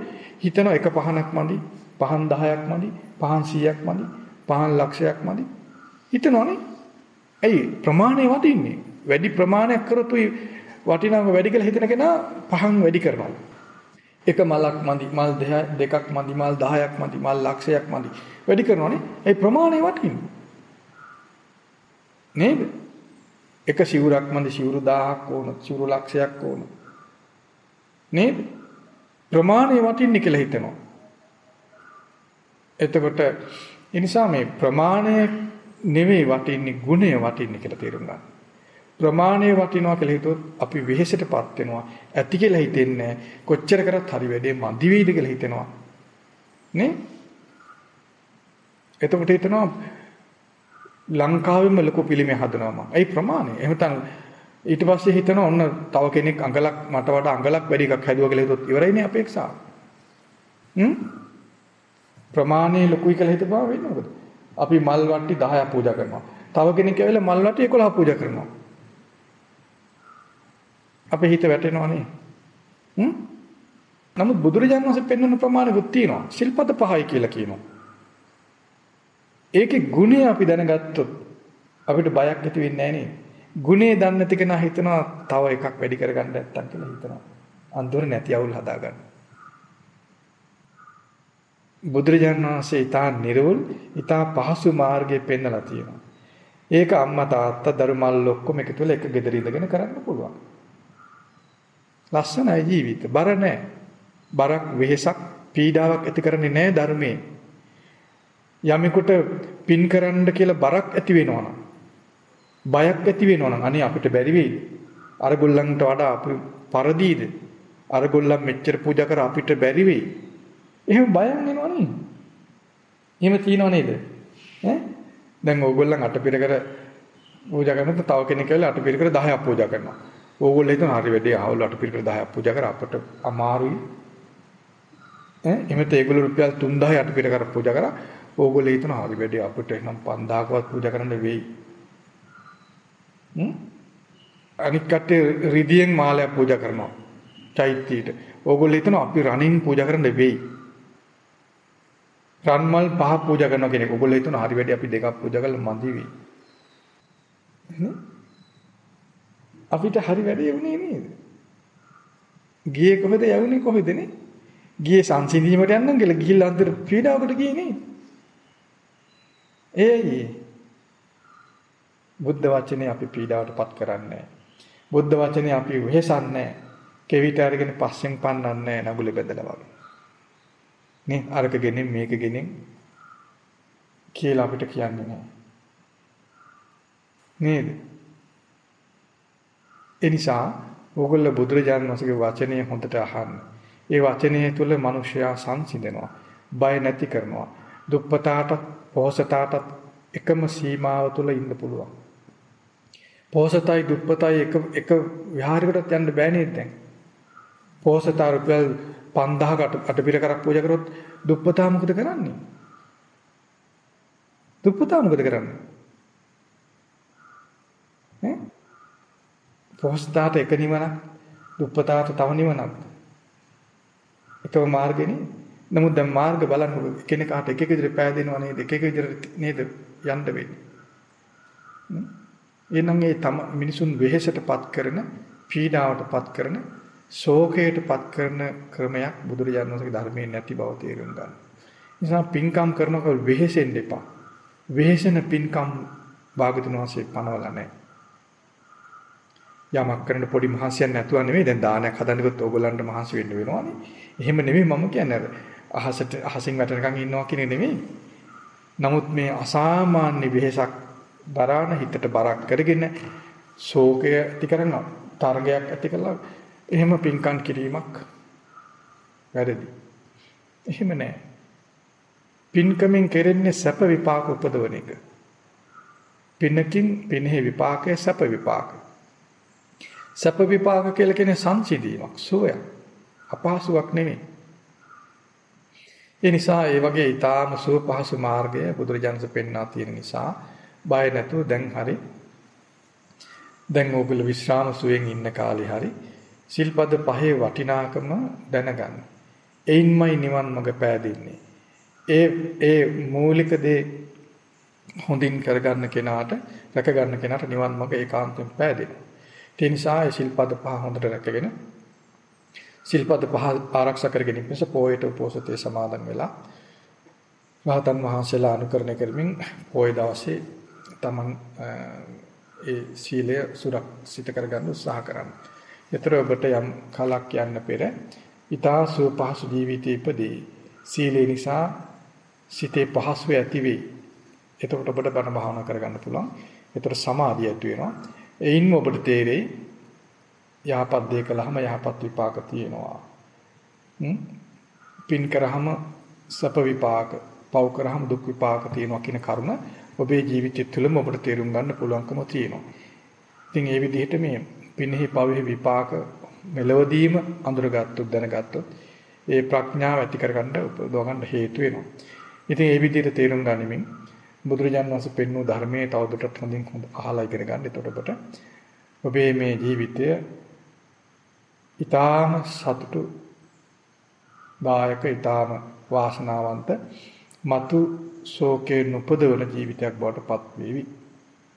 හිතන එක පහනක් මදි, පහන් 10ක් මදි, පහන් 100ක් මදි, පහන් ලක්ෂයක් මදි. හිතනවනේ. ඇයි ප්‍රමාණය වටින්නේ? වැඩි ප්‍රමාණයක් කරොත් වටිනාම වැඩි කියලා හිතන කෙනා පහන් වැඩි කරනවා. එක මලක් මදි, මල් දෙකක් මදි, මල් 10ක් මදි, මල් ලක්ෂයක් මදි. වැඩි කරනවනේ. ඒ ප්‍රමාණය වටින්නේ. නේද? එක සිවුරක් මන්ද සිවුරු 1000ක් ඕන, සිවුරු ලක්ෂයක් ඕන. නේද? ප්‍රමාණය වටින්නේ කියලා හිතනවා. එතකොට ඒ නිසා මේ ප්‍රමාණය නෙවෙයි වටින්නේ ගුණය වටින්නේ කියලා තේරුම් ගන්න. ප්‍රමාණය වටිනවා කියලා හිතුවොත් අපි වෙහෙසටපත් වෙනවා. ඇති කියලා හිතෙන්නේ කොච්චර කරත් හරි වැඩේ මදි වෙයිද කියලා හිතෙනවා. නේ? එතකොට හිතනවා ලංකාවෙම ලොකු පිළිමය හදනවා මම. ඒ ප්‍රමාණය. එහෙනම් ඊට පස්සේ හිතනවා ඔන්න තව කෙනෙක් අඟලක් මට වඩා අඟලක් වැඩි එකක් හැදුවා කියලා හිතුවොත් ඉවරයිනේ අපේක්ෂාව. හ්ම්? ප්‍රමාණය ලොකුයි කියලා හිතපුවා වෙන්නේ මොකද? අපි මල් වට්ටි 10ක් පූජා කරනවා. තව කෙනෙක් ඇවිල්ලා මල් වට්ටි 11ක් පූජා කරනවා. අපේ හිත වැටෙනවනේ. හ්ම්? නමුත් බුදුරජාණන් වහන්සේ පෙන්වන ප්‍රමාණෙකුත් තියෙනවා. ශිල්පද පහයි කියලා කියනවා. ඒකේ ගුණය අපි දැනගත්තොත් අපිට බයක් ඇති වෙන්නේ නැහැ ගුණේ දන්නේ නැති කෙනා හිතනවා තව එකක් වැඩි කරගන්න නැත්තම් කියලා හිතනවා. අන්තර නැති අවුල් හදාගන්න. බුදුරජාණන් වහන්සේ ඊටා නිර්වුල් ඊටා පහසු මාර්ගය පෙන්වලා තියෙනවා. ඒක අම්මා තාත්තා දරුමල් ඔක්කොම එකතු වෙලා එක ගෙදර ඉඳගෙන කරන්න පුළුවන්. ලස්සනයි ජීවිත. බර නැහැ. බරක් වෙහෙසක් පීඩාවක් ඇති කරන්නේ නැහැ ධර්මයේ. යමෙකුට පින් කරන්න කියලා බරක් ඇති වෙනවා නම් බයක් ඇති වෙනවා නම් අනේ අපිට බැරි වෙයිද? අර ගොල්ලන්ට වඩා අපි පරදීද? අර ගොල්ලන් මෙච්චර පූජා කර අපිට බැරි වෙයි. එහෙම බයක් එනවා නේද? එහෙම තියනව නේද? ඈ දැන් ඕගොල්ලන් අටපිරකර පූජා කරනකොට තව කෙනෙක් ඇවිල්ලා අටපිරකර 10ක් පූජා කරනවා. ඕගොල්ලෝ හිතන හරි වැඩේ ආවල අටපිරකර 10ක් පූජා කර අපට අමාරුයි. ඈ එහෙම ඒගොල්ලෝ රුපියල් 3000 අටපිරකර පූජා කරා ඕගොල්ලෝ හිතන හරි වැඩි අපිට එනම් 5000කවත් පූජා කරන්න වෙයි. හ්ම්? අනිත් කට්ටිය රිදියෙන් මාලයක් පූජා කරනවා. චෛත්‍යයට. ඕගොල්ලෝ හිතන අපි රණින් පූජා කරන්න වෙයි. රන්මල් පහ පූජා කරන කෙනෙක්. ඔයගොල්ලෝ හිතන හරි වැඩි අපි දෙකක් පූජා කළා මදි වෙයි. අපිට හරි වැඩේ වුණේ නේද? ගියේ කොහෙද යවුනේ කොහෙද නේ? ගියේ සංසිඳීමට යන්නම් කියලා ගිහිල්ලා අන්තර පීඩාවකට ගියේ නේ. ඒයි බුද්ධ වචනේ අපි පීඩාවටපත් කරන්නේ බුද්ධ වචනේ අපි වෙහසන්නේ කෙවිත අරගෙන පස්සෙන් පන්නන්නේ නගුලේ බෙදලා වගේ. නේ අරක ගෙනින් මේක ගෙනින් කියලා අපිට කියන්නේ නැහැ. නේද? ඒ නිසා ඕගොල්ලෝ බුදුරජාණන් වහන්සේගේ වචනය හොඳට අහන්න. ඒ වචනය තුළ මිනිසයා සංසිඳනවා. බය නැති කරනවා. දුප්පතාටත් පොහසතාටත් එකම සීමාව තුළ ඉන්න පුළුවන්. පොහසතයි දුප්පතයි එක එක විහාරයකටත් යන්න බෑ නේද දැන්? පොහසතා රුපියල් 5000කට අටපිර කරක් පූජා කරොත් දුප්පතා මොකද කරන්නේ? දුප්පතා මොකද කරන්නේ? ඈ? පොහසතාට එක නිවනක් දුප්පතාට තව නිවනක්. එකම මාර්ගෙනේ. නමුත් දැන් මාර්ග බලන්න කෙනෙකුට එක එක විදිහට පෑදෙනව නේද? එක එක විදිහට නේද යන්න වෙන්නේ. එනං ඒ තම මිනිසුන් වෙහෙසටපත් කරන පීඩාවටපත් කරන ශෝකයටපත් කරන ක්‍රමයක් බුදුරජාණන් වහන්සේගේ ධර්මයේ නැති බව තේරුම් ගන්න. නිසා පින්කම් කරනකොට වෙහෙසෙන්න එපා. වෙහෙසෙන පින්කම් භාගතුන් වහන්සේ පනවලා නැහැ. යමක් කරන්න පොඩි මහන්සියක් නැතුව නෙමෙයි දැන් දානයක් හදන්නකොත් ඕගොල්ලන්ට මහන්සි වෙන්න වෙනවානේ. එහෙම නෙමෙයි මම කියන්නේ අහසට අහසින් වැටෙනකන් ඉන්නවා කියන නෙමෙයි. නමුත් මේ අසාමාන්‍ය වෙහෙසක් දරාන හිතට බරක් කරගෙන ශෝකය ඇති කරන තරගයක් ඇති කළා එහෙම පින්කම් කිරීමක් වැරදි. එහෙම නෑ. පින්කමෙන් කෙරෙන්නේ සැප විපාක උපදවන එක. පිනකින් පිනෙහි විපාකය සැප විපාක. සැප විපාක කියලා කියන්නේ සංසිඳීමක්, සුවයක්, අපහසුයක් නෙමෙයි. ඒ නිසා ඒ වගේ ඊටාම සුව පහසු මාර්ගය බුදුරජාණන්සේ පෙන්වා තියෙන නිසා බය නැතුව දැන් හරි දැන් ඕගොල්ලෝ විශ්‍රාම සුවෙන් ඉන්න කාලේ හරි සිල්පද පහේ වටිනාකම දැනගන්න. එයින්මයි නිවන් මඟ පෑදෙන්නේ. ඒ ඒ මූලික දේ හොඳින් කරගන්න කෙනාට රැක ගන්න කෙනාට නිවන් මඟ ඒකාන්තයෙන් පෑදෙනවා. ඒ නිසා ඒ සිල්පද පහ හොඳට රැකගෙන සිල්පද පහ ආරක්ෂා කරගෙන ඉන්නස පොයට උපෝසතේ සමාදන් වෙලා රහතන් වහන්සේලා අනුකරණය කරමින් පොය දවසේ තමන් ඒ සීලය සුරක්ෂිත කරගන්න උත්සාහ කරන්න. ඊතර ඔබට යම් කලක් යන්න පෙර ඊතා සුව පහසු ජීවිතේ ඉපදී සීලේ නිසා සිතේ පහසු ඇති වෙයි. එතකොට ඔබට බණ භාවනා කරගන්න පුළුවන්. ඊතර සමාධිය ඇති වෙනවා. එයින්ම ඔබට තේරෙයි යහපත් දේ කළාම යහපත් විපාක තියෙනවා. පින් කරාම සැප විපාක, පව් කරාම දුක් විපාක තියෙනවා කියන කරුණ ඔබේ ජීවිතය තුළම ඔබට තේරුම් ගන්න පුළුවන්කම තියෙනවා. ඉතින් ඒ විදිහට මේ පිනෙහි පවෙහි විපාක මෙලවදීම අඳුරගත්තොත් දැනගත්තොත් ඒ ප්‍රඥාව ඇති කරගන්න උපදව ගන්න හේතු වෙනවා. ඉතින් ඒ විදිහට තේරුම් ගනිමින් බුදුරජාණන් වහන්සේ පෙන්වූ ධර්මයේ තවදුරටත් හොඳින් අහලා ඉගෙන ගන්න. එතකොට ඔබට ඔබේ මේ ජීවිතය ඊටාම සතුටු දායක ඊටාම වාසනාවන්ත మతు ශෝකේ නුපදවන ජීවිතයක් බවට පත් වේවි.